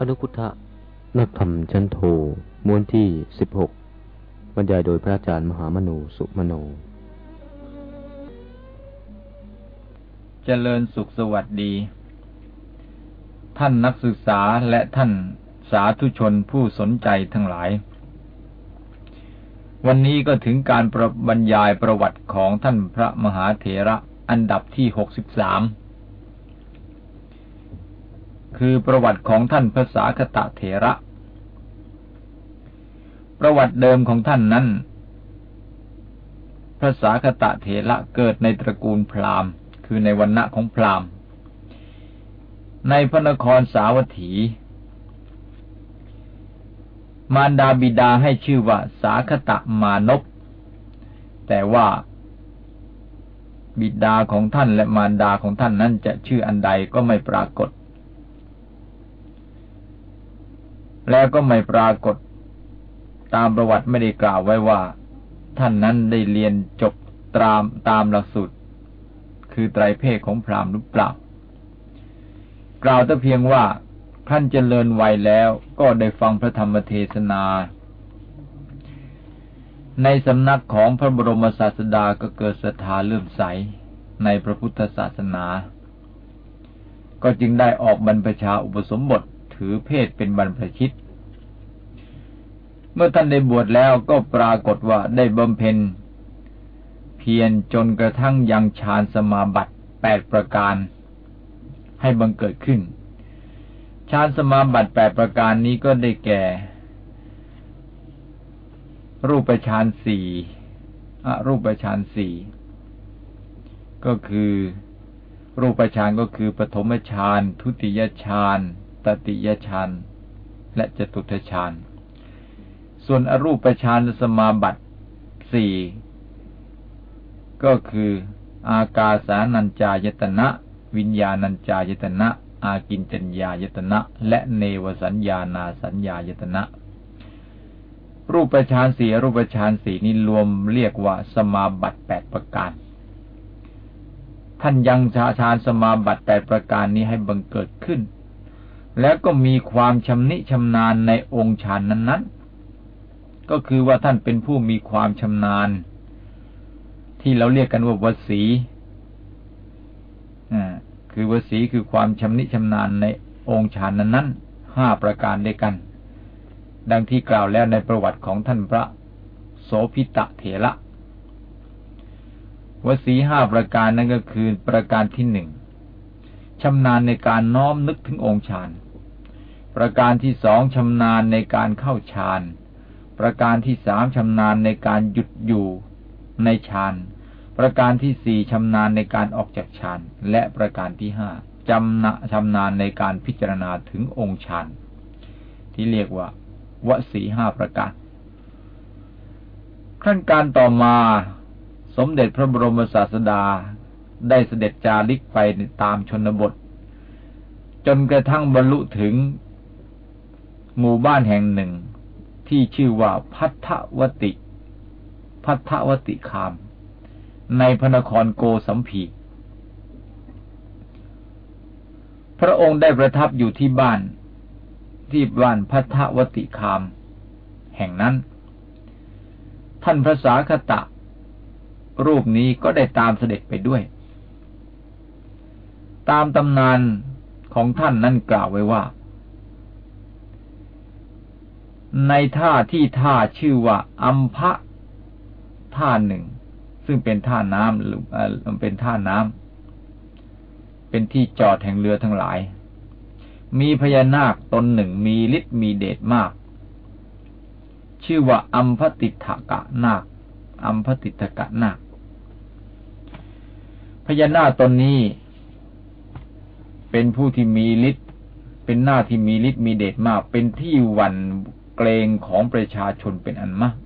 อนุพุทธนักธรรมชั้นโทม้วนที่สิบหกบรรยายโดยพระอาจารย์มหามนูสุมโนเจริญสุขสวัสดี ท่านนักศึกษาและท่านสาธุชนผู้สนใจทั้งหลาย วันนี้ก็ถึงการประบรรยายประวัติของท่านพระมหาเถระอันดับที่หกสิบสาม คือประวัติของท่านภาษาคตะเถระ ประวัติเดิมของท่านนั้นภาษาคตะเถระเกิดในตระกูลพราหมณ์ คือในวันณะของพราหมณ์ ในพระนครสาวัตถี มารดาบิดาให้ชื่อว่าสาคตะมานพแต่ว่าบิดาของท่านและมารดาของท่านนั้นจะชื่ออันใดก็ไม่ปรากฏ แล้วก็ไม่ปรากฏ ตามประวัติไม่ได้กล่าวไว้ว่า ท่านนั้นได้เรียนจบตามตามหลักสูตร คือไตรเพศของพราหมณ์หรือเปล่า กล่าวแต่เพียงว่าท่านเจริญวัยแล้วก็ได้ฟังพระธรรมเทศนา ในสำนักของพระบรมศาสดาก็เกิดศรัทธาเลื่อมใสในพระพุทธศาสนา ก็จึงได้ออกบรรพชาอุปสมบท ถือเพศเป็นบรรพชิต เมื่อท่านได้บวชแล้วก็ปรากฏว่าได้บำเพ็ญ เพียรจนกระทั่งยังฌานสมาบัติแปดประการให้บังเกิดขึ้นฌานสมาบัติแปดประการนี้ก็ได้แก่ รูปฌานสี่อรูปฌานสี่ก็คือ รูปฌานก็คือปฐมฌานทุติยฌาน ตติยฌานและจตุทฌาน ส่วนอรูปฌานสมาบัติสี่ก็คือ อากาสานัญจายตนะ วิญญาณัญจายตนะ อากินจัญญายตนะ และเนวสัญญานาสัญญายตนะ รูปฌานสี่รูปฌานสี่นี้รวมเรียกว่าสมาบัติแปดประการท่านยังชาฌานสมาบัติแปดประการนี้ให้บังเกิดขึ้น แล้วก็มีความชำนิชำนาญในองค์ฌานนั้น ๆ ก็คือว่าท่านเป็นผู้มีความชำนาญ ที่เราเรียกกันว่าวสีอ่าคือวสีคือความชำนิชำนาญในองค์ฌานนั้นๆห้าประการด้วยกัน ดังที่กล่าวแล้วในประวัติของท่านพระโสพิตะเถระวสีห้าประการนั่นก็คือประการที่หนึ่งชำนาญในการน้อมนึกถึงองค์ฌาน ประการที่สองชำนาญในการเข้าฌาน ประการที่สามชำนาญในการหยุดอยู่ในฌาน ประการที่สี่ชำนาญในการออกจากฌาน และประการที่ห้าจำนะชำนาญในการพิจารณาถึงองค์ฌาน ที่เรียกว่าวสีห้าประการ ขั้นการต่อมาสมเด็จพระบรมศาสดาได้เสด็จจาริกไปตามชนบท จนกระทั่งบรรลุถึง หมู่บ้านแห่งหนึ่ง ที่ชื่อว่าพัทธวติ พัทธวติคาม ในพระนครโกสัมพีพระองค์ได้ประทับอยู่ที่บ้าน ที่บ้านพัทธวติคาม แห่งนั้น ท่านพระสาคตะ รูปนี้ก็ได้ตามเสด็จไปด้วย ตามตำนานของท่านนั้นกล่าวไว้ว่า ในท่าที่ท่าชื่อว่าอัมพะท่าหนึ่ง ซึ่งเป็นท่าน้ำหรือเป็นท่าน้ำเป็นที่จอดแห่งเรือทั้งหลาย มีพญานาคตนหนึ่งมีฤทธิ์มีเดชมาก ชื่อว่าอัมพติถกะนาคอัมพติถกะนาคพญานาคตนนี้ เป็นผู้ที่มีฤทธิ์เป็นหน้าที่มีฤทธิ์มีเดชมาก เป็นที่วัน เกรงของประชาชนเป็นอันมาก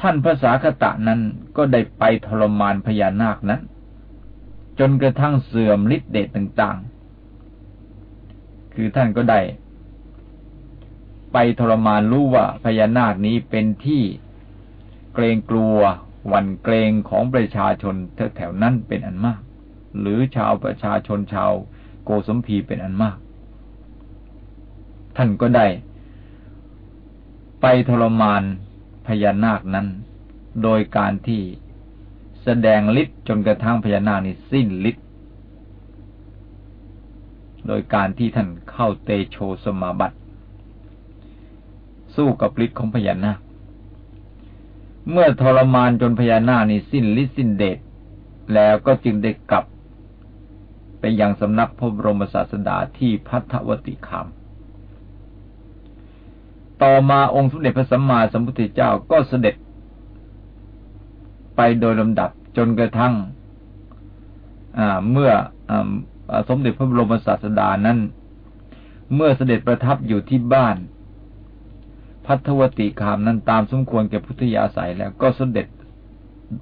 ท่านภาษาคตะนั้นก็ได้ไปทรมานพญานาคนั้น จนกระทั่งเสื่อมฤทธิ์เดชต่างๆ คือท่านก็ได้ ไปทรมานรู้ว่าพญานาคนี้เป็นที่เกรงกลัวหวั่นเกรงของประชาชนแถวๆนั้นเป็นอันมาก หรือชาวประชาชนชาวโกสมพีเป็นอันมาก ท่านก็ได้ ไปทรมานพญานาคนั้น โดยการที่แสดงฤทธิ์จนกระทั่งพญานาคนี้สิ้นฤทธิ์โดยการที่ท่านเข้าเตโชสมาบัติ สู้กับฤทธิ์ของพญานาค เมื่อทรมานจนพญานาคนี้สิ้นฤทธิ์สิ้นเดชแล้วก็จึงได้กลับไปยังสำนักพระบรมศาสดาที่พัทวติคาม ต่อมาองค์สมเด็จพระสัมมาสัมพุทธเจ้าก็เสด็จ ไปโดยลำดับจนกระทั่งเมื่ออสมเด็จพระบรมศาสดานั้น เมื่อเสด็จประทับอยู่ที่บ้าน พัทวติคามนั้นตามสมควรแก่พุทธยาศัยแล้วก็เสด็จ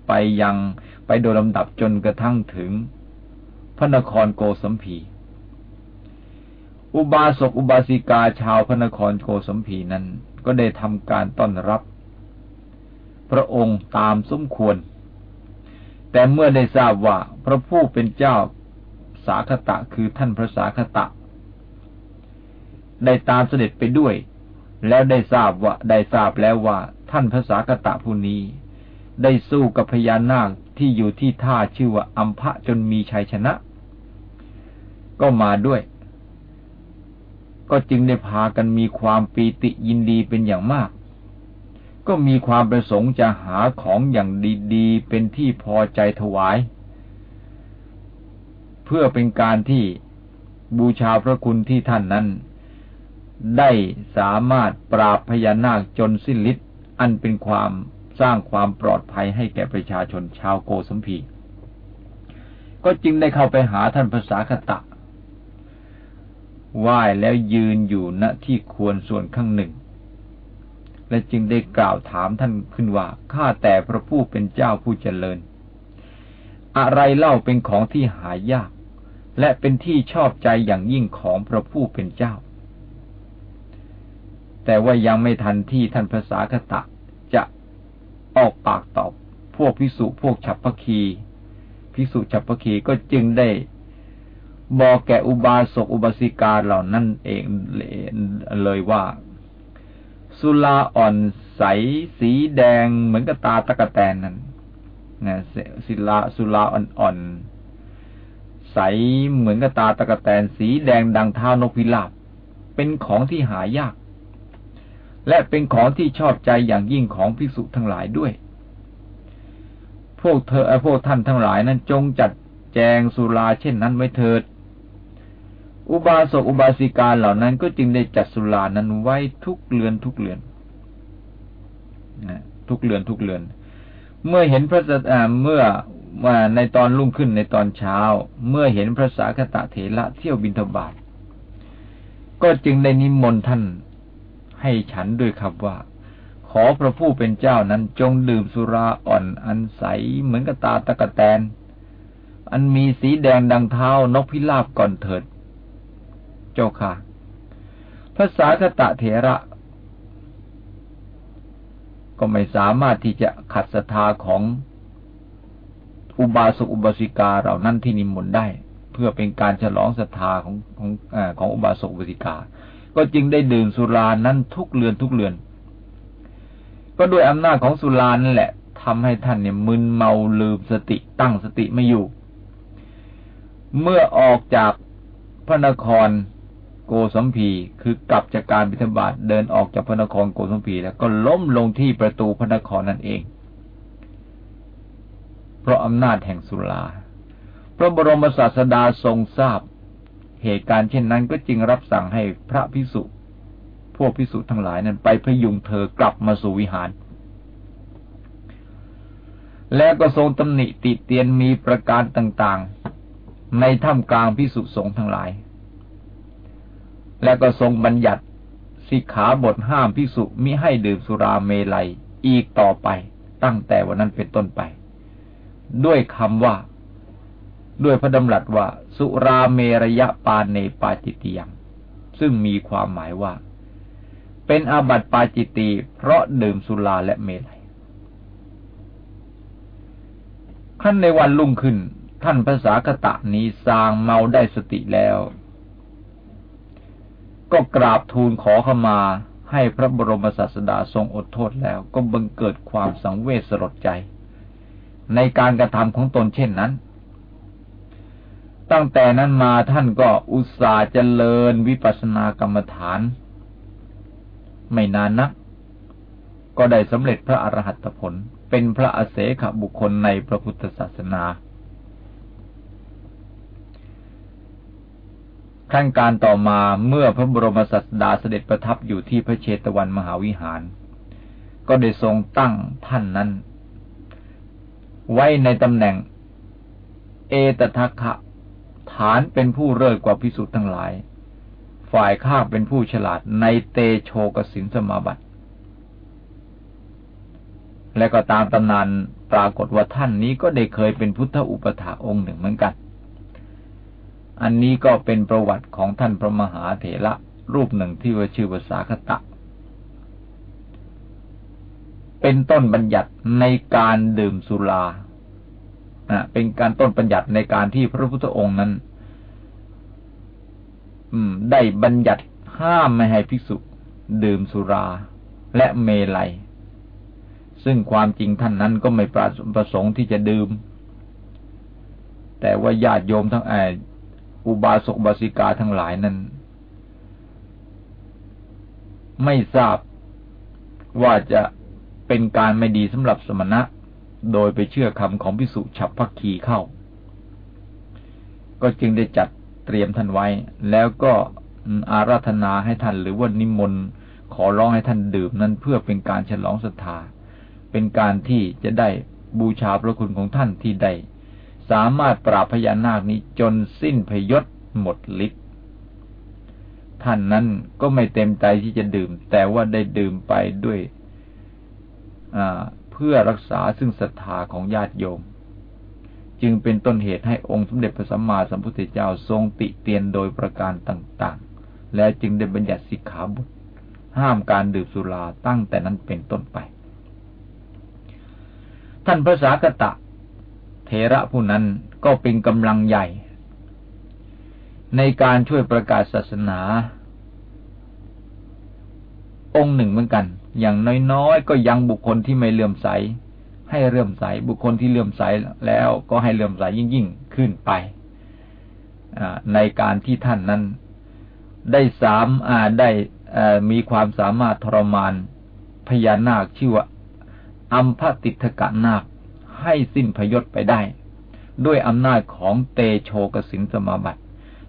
ไปยังไปโดยลำดับจนกระทั่งถึงพระนครโกสัมพี อุบาสกอุบาสิกาชาวพระนครโกสัมพีนั้น ก็ได้ทำการต้อนรับ พระองค์ตามสมควร แต่เมื่อได้ทราบว่าพระผู้เป็นเจ้าสาคตะคือท่านพระสาคตะ ได้ตามเสด็จไปด้วย แล้วได้ทราบว่าได้ทราบแล้วว่า ท่านพระสาคตะผู้นี้ ได้สู้กับพญานาคที่อยู่ที่ท่าชื่อว่าอัมพะจนมีชัยชนะ ก็มาด้วย ก็จึงได้พากันมีความปีติยินดีเป็นอย่างมาก ก็มีความประสงค์จะหาของอย่างดีๆ เป็นที่พอใจถวาย เพื่อเป็นการที่บูชาพระคุณที่ท่านนั้น ได้สามารถปราบพญานาคจนสิ้นฤทธิ์อันเป็นความสร้างความปลอดภัยให้แก่ประชาชนชาวโกสัมพี ก็จึงได้เข้าไปหาท่านภาษาคตะ ไหว้แล้วยืนอยู่ณที่ควรส่วนข้างหนึ่ง และจึงได้กล่าวถามท่านขึ้นว่าข้าแต่พระผู้เป็นเจ้าผู้เจริญ อะไรเล่าเป็นของที่หายาก และเป็นที่ชอบใจอย่างยิ่งของพระผู้เป็นเจ้า แต่ว่ายังไม่ทันที่ท่านภาษาคตะจะออกปากตอบ พวกพิสุพวกฉับพคีพิสุฉับพคีก็จึงได้ บอกแก่อุบาสกอุบาสิกาเหล่านั้นเองเลยว่า สุลาอ่อนใสสีแดงเหมือนกับตาตะกะแตนนั้นนะศิลาสุลาอ่อนๆใสเหมือนกับตาตะกะแตน สีแดงดังเท้านกพิราบเป็นของที่หายาก และเป็นของที่ชอบใจอย่างยิ่งของภิกษุทั้งหลายด้วย พวกเธอพวกท่านทั้งหลายนั้นจงจัดแจงสุราเช่นนั้นไว้เถิด อุบาสกอุบาสิกาเหล่านั้นก็จึงได้จัดสุรานั้นไว้ทุกเรือนทุกเรือนนะทุกเรือนทุกเรือน เมื่อเห็นพระเมื่อว่าในตอนรุ่งขึ้นในตอนเช้า เมื่อเห็นพระสาคตะเถระเที่ยวบินทบาทก็จึงได้นิมนต์ท่านให้ฉันด้วยคำว่า ขอพระผู้เป็นเจ้านั้นจงดื่มสุราอ่อนอันใสเหมือนกับตาตะกะแตน อันมีสีแดงดังเท้านกพิราบก่อนเถิด เจ้าค่ะภาษาคตะเถระ ก็ไม่สามารถที่จะขัดศรัทธาของอุบาสกอุบาสิกาเรานั่นที่นิมนต์ได้ เพื่อเป็นการฉลองศรัทธาของของอของอุบาสกอุบาสิกา ก็จึงได้ดื่มสุรานั้นทุกเรือนทุกเรือน ก็ด้วยอำนาจของสุรานั่นแหละทำให้ท่านเนี่ยมึนเมาลืมสติตั้งสติไม่อยู่ เมื่อออกจากพระนคร โกสัมพี คือกลับจากการบิณฑบาตเดินออกจากพระนครโกสัมพีแล้วก็ล้มลงที่ประตูพระนครนั่นเอง เพราะอำนาจแห่งสุราพระบรมศาสดาทรงทราบ เหตุการณ์เช่นนั้นก็จึงรับสั่งให้พระพิสุพวกพิสุทั้งหลายนั้นไปพยุงเธอกลับมาสู่วิหาร แล้วก็ทรงตำหนิติเตียนมีประการต่างๆ ในถ้ำกลางพิสุสงฆ์ทั้งหลาย และก็ทรงบัญญัติสิกขาบทห้ามพิสุมิให้ดื่มสุราเมลัยอีกต่อไป ตั้งแต่วันนั้นเป็นต้นไป ด้วยคำว่า ด้วยพระดำรัสว่า สุราเมรยะปาเนปาจิติยัง ซึ่งมีความหมายว่า เป็นอาบัติปาจิตีเพราะดื่มสุราและเมลัยขั้นในวันลุ่งขึ้น ท่านภาษากตะนี้สางเมาได้สติแล้ว ก็กราบทูลขอขมา ให้พระบรมศาสดาทรงอดโทษแล้ว ก็บังเกิดความสังเวชสลดใจ ในการกระทำของตนเช่นนั้น ตั้งแต่นั้นมาท่านก็อุตส่าห์เจริญวิปัสสนากรรมฐาน ไม่นานนัก ก็ได้สำเร็จพระอรหัตผลเป็นพระอเสขบุคคลในพระพุทธศาสนา ขั้นการต่อมาเมื่อพระบรมศาสดาเสด็จประทับอยู่ที่พระเชตวันมหาวิหาร ก็ได้ทรงตั้งท่านนั้น ไว้ในตำแหน่ง เอตทัคคะฐานเป็นผู้เลิศกว่าพิสุทธ์ทั้งหลาย ฝ่ายข้าเป็นผู้ฉลาดในเตโชกสินสมาบัติ และก็ตามตำนานปรากฏว่าท่านนี้ก็ได้เคยเป็นพุทธอุปถาองค์หนึ่งเหมือนกัน อันนี้ก็เป็นประวัติของท่านพระมหาเถระรูปหนึ่งที่ว่าชื่อภาษาคตะ เป็นต้นบัญญัติในการดื่มสุราเป็นการต้นบัญญัติในการที่พระพุทธองค์นั้นได้บัญญัติห้ามไม่ให้ภิกษุ ดื่มสุราและเมลัย ซึ่งความจริงท่านนั้นก็ไม่ประสงค์ที่จะดื่ม แต่ว่าญาติโยมทั้งแอุบาสกบาสิกาทั้งหลายนั้น ไม่ทราบว่าจะเป็นการไม่ดีสำหรับสมณะ โดยไปเชื่อคำของพิสุฉับพักขีเข้า ก็จึงได้จัดเตรียมท่านไว้ แล้วก็อาราธนาให้ท่านหรือว่านิมนต์ขอร้องให้ท่านดื่มนั้นเพื่อเป็นการฉลองศรัทธา เป็นการที่จะได้บูชาพระคุณของท่านที่ได้ สามารถปราบพญานาคนี้จนสิ้นพยศหมดฤทธิ์ท่านนั้นก็ไม่เต็มใจที่จะดื่ม แต่ว่าได้ดื่มไปด้วยเพื่อรักษาซึ่งศรัทธาของญาติโยม จึงเป็นต้นเหตุให้องค์สมเด็จพระสัมมาสัมพุทธเจ้าทรงติเตียนโดยประการต่างๆ และจึงได้บัญญัติสิกขาบทห้ามการดื่มสุราตั้งแต่นั้นเป็นต้นไป ท่านพระสากตะ เทระผู้นั้นก็เป็นกำลังใหญ่ ในการช่วยประกาศศาสนา องค์หนึ่งเหมือนกัน อย่างน้อยๆ ก็ยังบุคคลที่ไม่เลื่อมใส ให้เลื่อมใส บุคคลที่เลื่อมใสแล้วก็ให้เลื่อมใสยิ่งๆขึ้นไปในการที่ท่านนั้น ได้สามได้มีความสามารถทรมานพญานาคชื่อว่าอัมพติทกะนาค ให้สิ้นพยศไปได้ ด้วยอำนาจของเตโชกสินสมาบัติ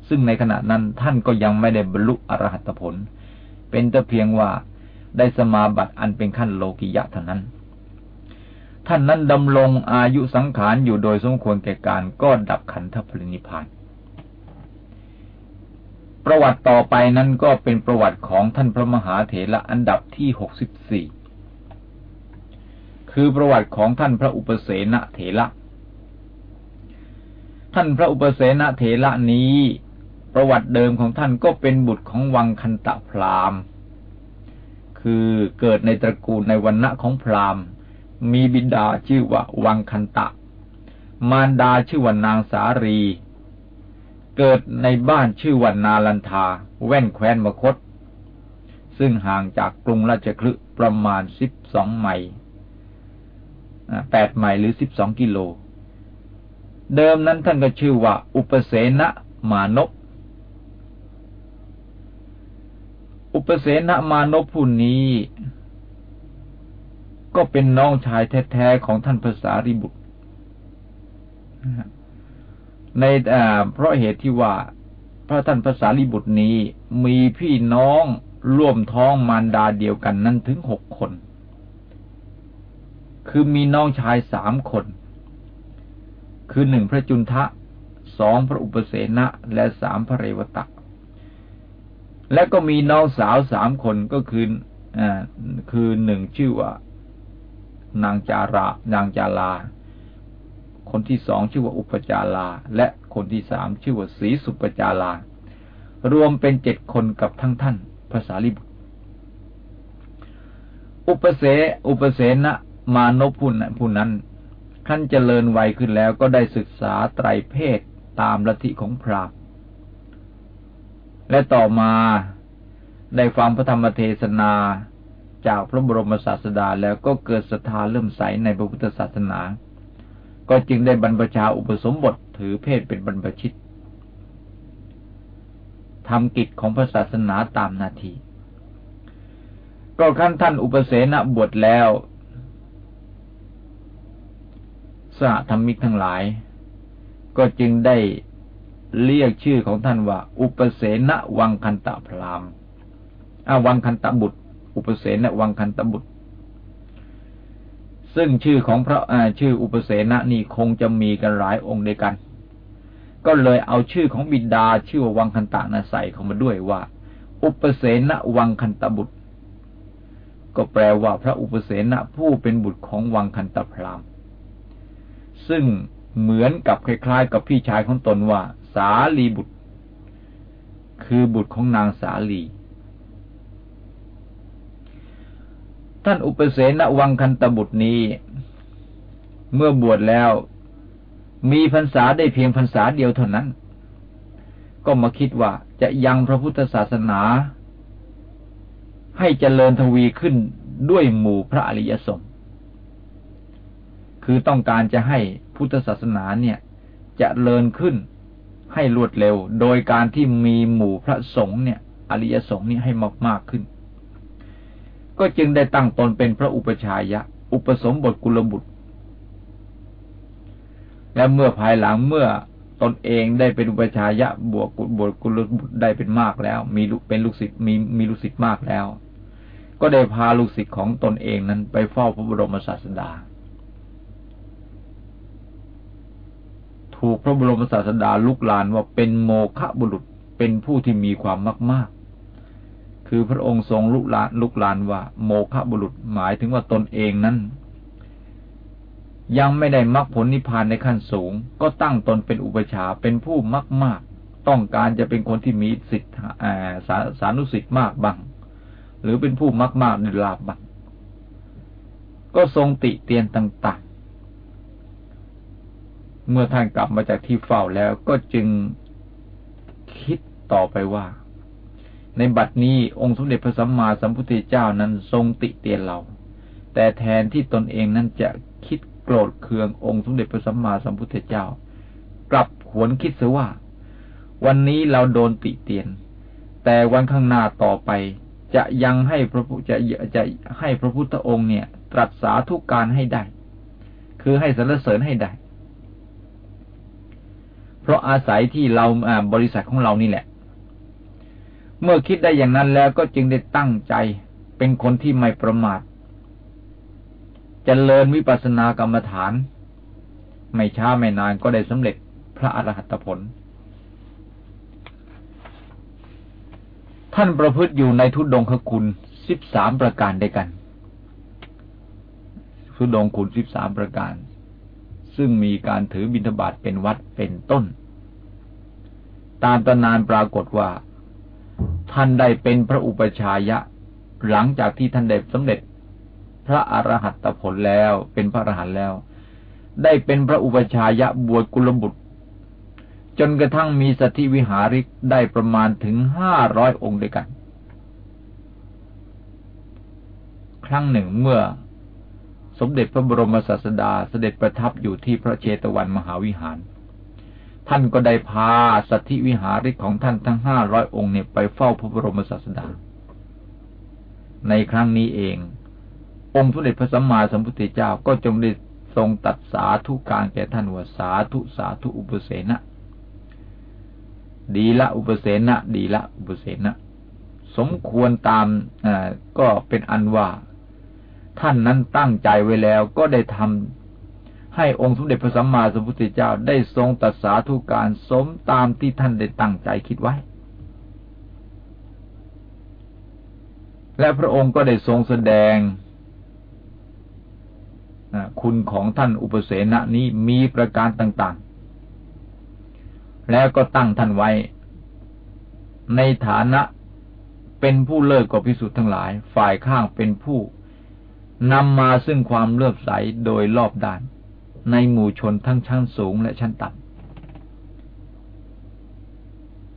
ซึ่งในขณะนั้นท่านก็ยังไม่ได้บรรลุอรหัตผล เป็นแต่เพียงว่าได้สมาบัติอันเป็นขั้นโลกิยะเท่านั้น ท่านนั้นดำรงอายุสังขารอยู่โดยสมควรแก่การก็ดับขันธปรินิพานประวัติต่อไปนั้นก็เป็นประวัติของท่านพระมหาเถระอันดับที่หกสิบสี่ คือประวัติของท่านพระอุปเสนเถระท่านพระอุปเสนเถระนี้ ประวัติเดิมของท่านก็เป็นบุตรของวังคันตะพราหม์คือเกิดในตระกูลในวันณะของพราหมมีบิดาชื่อว่าวังคันตะ มารดาชื่อว่านางสารี เกิดในบ้านชื่อว่านาลันทา แว่นแคว้นมคต ซึ่งห่างจากกรุงราชคลึประมาณสิบสองไมล์ แปดไมล์หรือสิบสองกิโล เดิมนั้นท่านก็ชื่อว่า อุปเสนมานพอุปเสนมานพผู้นี้ ก็เป็นน้องชายแท้ๆของท่านภาษาริบุตร ในเพราะเหตุที่ว่า พระท่านภาษาริบุตรนี้มีพี่น้องร่วมท้องมารดาเดียวกันนั้นถึงหกคน คือมีน้องชายสามคน คือหนึ่งพระจุนทะสองพระอุปเสนะและสามพระเรวตะ และก็มีน้องสาวสามคนก็คืออคือหนึ่งชื่อว่า นางจาระนางจาลาคนที่สองชื่อว่าอุปจารา และคนที่สามชื่อว่าสีสุปจารา รวมเป็นเจ็ดคนกับทั้งท่านภาษาลิบุตรอุปเสอุปเสนะ มานพผู้นั้นผู้นั้นขั้นเจริญวัยขึ้นแล้วก็ได้ศึกษาไตรเพศตามลัทธิของพราหมณ์และต่อมาได้ฟังพระธรรมเทศนาจากพระบรมศาสดาแล้วก็เกิดศรัทธาเริ่มใสในพระพุทธศาสนา ก็จึงได้บรรพชาอุปสมบทถือเพศเป็นบรรพชิตทำกิจของพระศาสนาตามนาที ก็ขั้นท่านอุปเสนบวชแล้ว สหธรรมิกทั้งหลาย ก็จึงได้เรียกชื่อของท่านว่า อุปเสนวังคันตะพรามอาวังคันตะบุตร อุปเสนวังคันตะบุตร ซึ่งชื่อของพระชื่ออุปเสนนี่คงจะมีกันหลายองค์ด้วยกัน ก็เลยเอาชื่อของบิดาชื่อว่าวังคันตะนะใส่เข้ามาด้วยว่า อุปเสนวังคันตบุตร ก็แปลว่าพระอุปเสนผู้เป็นบุตรของวังคันตพราม ซึ่งเหมือนกับคล้ายๆ กับพี่ชายของตนว่า สาลีบุตร คือบุตรของนางสาลี ท่านอุปเสนวังคันตบุตรนี้ เมื่อบวชแล้ว มีพรรษาได้เพียงพรรษาเดียวเท่านั้น ก็มาคิดว่าจะยังพระพุทธศาสนา ให้เจริญทวีขึ้นด้วยหมู่พระอริยสงฆ์ คือต้องการจะให้พุทธศาสนาเนี่ยจะเลินขึ้นให้รวดเร็ว โดยการที่มีหมู่พระสงฆ์เนี่ย อริยสงฆ์นี่ให้มากมากขึ้น ก็จึงได้ตั้งตนเป็นพระอุปชายะ อุปสมบทกุลบุตร และเมื่อภายหลังเมื่อตนเองได้เป็นอุปชายะบวกบวชกุลบุตรได้เป็นมากแล้ว มีเป็นลูกศิษย์มีมีลูกศิษย์มากแล้ว ก็ได้พาลูกศิษย์ของตนเองนั้นไปเฝ้าพระบรมศาสดา ถูกพระบรมศาสดาลุกลานว่าเป็นโมฆะบุรุษเป็นผู้ที่มีความมากมากคือพระองค์ทรงลุกลานลุกลานว่า โมฆะบุรุษหมายถึงว่าตนเองนั้น ยังไม่ได้มรรคผลนิพพานในขั้นสูง ก็ตั้งตนเป็นอุปชาเป็นผู้มากมากต้องการจะเป็นคนที่มีสิทธิสาสานุสิทธิ์มากบ้างหรือเป็นผู้มากมากในลาบบ้างก็ทรงติเตียนต่างๆ เมื่อท่านกลับมาจากที่เฝ้าแล้วก็จึงคิดต่อไปว่า ในบัดนี้องค์สมเด็จพระสัมมาสัมพุทธเจ้านั้นทรงติเตียนเรา แต่แทนที่ตนเองนั้นจะคิดโกรธเคืององค์สมเด็จพระสัมมาสัมพุทธเจ้า กลับหวนคิดเสียว่า วันนี้เราโดนติเตียน แต่วันข้างหน้าต่อไปจะยังให้พระพุจะจะให้พระพุทธองค์เนี่ย ตรัสสาทุกการให้ได้ คือให้สรรเสริญให้ได้ เพราะอาศัยที่เราบริษัทของเรานี่แหละ เมื่อคิดได้อย่างนั้นแล้วก็จึงได้ตั้งใจเป็นคนที่ไม่ประมาทจเจริญวิปัสสนากรรมฐาน ไม่ช้าไม่นานก็ได้สำเร็จพระอรหัตผล ท่านประพฤติอยู่ในทุดงคคุณสิบสามประการด้วยกันทุดงคุณสิบสามประการ ซึ่งมีการถือบิณฑบาตเป็นวัดเป็นต้น ตามตำนานปรากฏว่า ท่านได้เป็นพระอุปชายะ หลังจากที่ท่านได้สำเร็จ พระอรหัตผลแล้วเป็นพระอรหันต์แล้ว ได้เป็นพระอุปชายะบวชกุลบุตร จนกระทั่งมีสถิวิหาริกได้ประมาณถึงห้าร้อยองค์ด้วยกัน ครั้งหนึ่งเมื่อ สมเด็จพระบรมศาสดาเสด็จประทับอยู่ที่พระเชตวันมหาวิหาร ท่านก็ได้พาสถิวิหาริกของท่านทั้งห้าร้อยองค์เนี่ยไปเฝ้าพระบรมศาสดา ในครั้งนี้เอง องค์พระเดชพระสัมมาสัมพุทธเจ้าก็จงได้ทรงตัดสาธุการแก่ท่านว่าสาธุสาธุอุปเสนะ ดีละอุปเสนะ ดีละอุปเสนะ สมควรตามก็เป็นอันว่า ท่านนั้นตั้งใจไว้แล้วก็ได้ทำให้องค์สมเด็จพระสัมมาสัมพุทธเจ้าได้ทรงตัดสาธุการสมตามที่ท่านได้ตั้งใจคิดไว้ และพระองค์ก็ได้ทรงแสดงคุณของท่านอุปเสนะนี้มีประการต่าง ๆ แล้วก็ตั้งท่านไว้ ในฐานะเป็นผู้เลิศกว่าพิสุทธ์ทั้งหลาย ฝ่ายข้างเป็นผู้ นำมาซึ่งความเลื่อมใสโดยรอบด้าน ในหมู่ชนทั้งชั้นสูงและชั้นต่ำ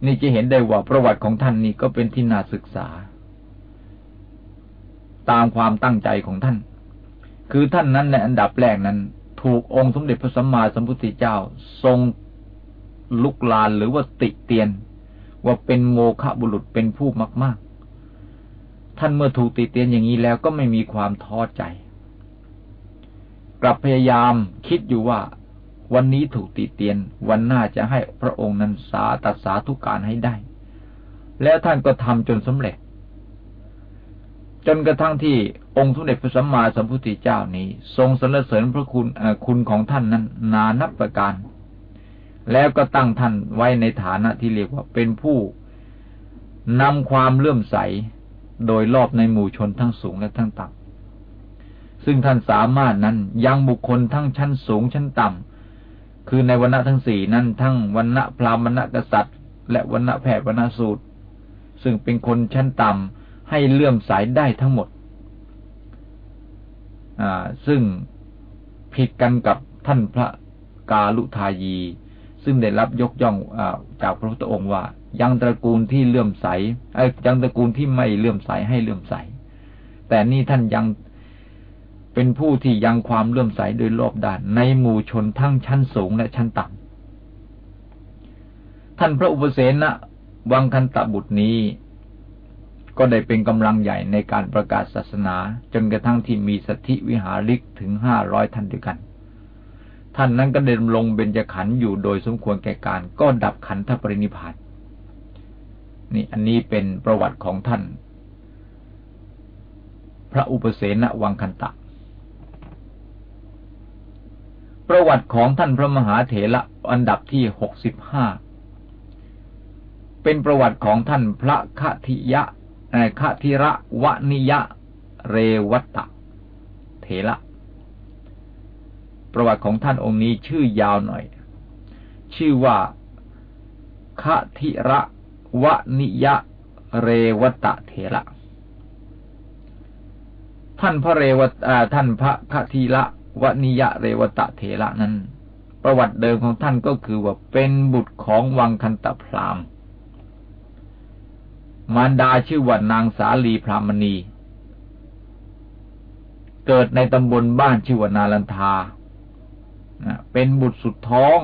นี่จะเห็นได้ว่าประวัติของท่านนี่ก็เป็นที่น่าศึกษา ตามความตั้งใจของท่าน คือท่านนั้นในอันดับแรกนั้น ถูกองค์สมเด็จพระสัมมาสัมพุทธเจ้าทรงลุกลานหรือว่าติเตียน ว่าเป็นโมฆะบุรุษเป็นผู้มาก ท่านเมื่อถูกติเตียนอย่างนี้แล้วก็ไม่มีความท้อใจ กลับพยายามคิดอยู่ว่า วันนี้ถูกติเตียนวันหน้าจะให้พระองค์นั้นสาตัดสาทุกการให้ได้ แล้วท่านก็ทำจนสำเร็จ จนกระทั่งที่องค์ทุเดชพระสัมมาสัมพุทธเจ้านี้ ทรงสรรเสริญพระคุณคุณของท่านนั้นนานับประการ แล้วก็ตั้งท่านไว้ในฐานะที่เรียกว่าเป็นผู้นำความเลื่อมใส โดยรอบในหมู่ชนทั้งสูงและทั้งต่ำซึ่งท่านสามารถนั้นยังบุคคลทั้งชั้นสูงชั้นต่ำคือในวันณะทั้งสี่นั้น ทั้งวันณะพราหมณะกษัตริย์ และวันณะแพทย์วันณะสูตร ซึ่งเป็นคนชั้นต่ำให้เลื่อมสายได้ทั้งหมดซึ่งผิดกันกับท่านพระกาลุทายี ซึ่งได้รับยกย่องอจากพระพุทธองค์ว่า ยังตระกูลที่เลื่อมใสยังตระกูลที่ไม่เลื่อมใสให้เลื่อมใส แต่นี่ท่านยังเป็นผู้ที่ยังความเลื่อมใสโดยรอบด้าน ในหมู่ชนทั้งชั้นสูงและชั้นต่ำท่านพระอุปเสนะวังคันตบุตรนี้ ก็ได้เป็นกำลังใหญ่ในการประกาศศาสนา จนกระทั่งที่มีสถิวิหาริกถึงห้าร้อยท่านด้วยกัน ท่านนั้นก็เดินลงเบญจขันธ์อยู่โดยสมควรแก่การก็ดับขันธปรินิพาน นี่อันนี้เป็นประวัติของท่าน พระอุปเสนวังคันตะ ประวัติของท่านพระมหาเถระอันดับที่หกสิบห้าเป็นประวัติของท่านพระคทิยะคทิระวนิยะ เรวัตะ เถระ ประวัติของท่านองค์นี้ชื่อยาวหน่อย ชื่อว่าคทิระ วนิยะเรวัตะเถระ ท่านพระเรวตท่านพระคทิระวนิยะเรวตะเถระนั้น ประวัติเดิมของท่านก็คือว่าเป็นบุตรของวังคันตพรามมารดาชื่อว่านางสาลีพรามณี เกิดในตำบลบ้านชื่อว่านาลันทา เป็นบุตรสุดท้อง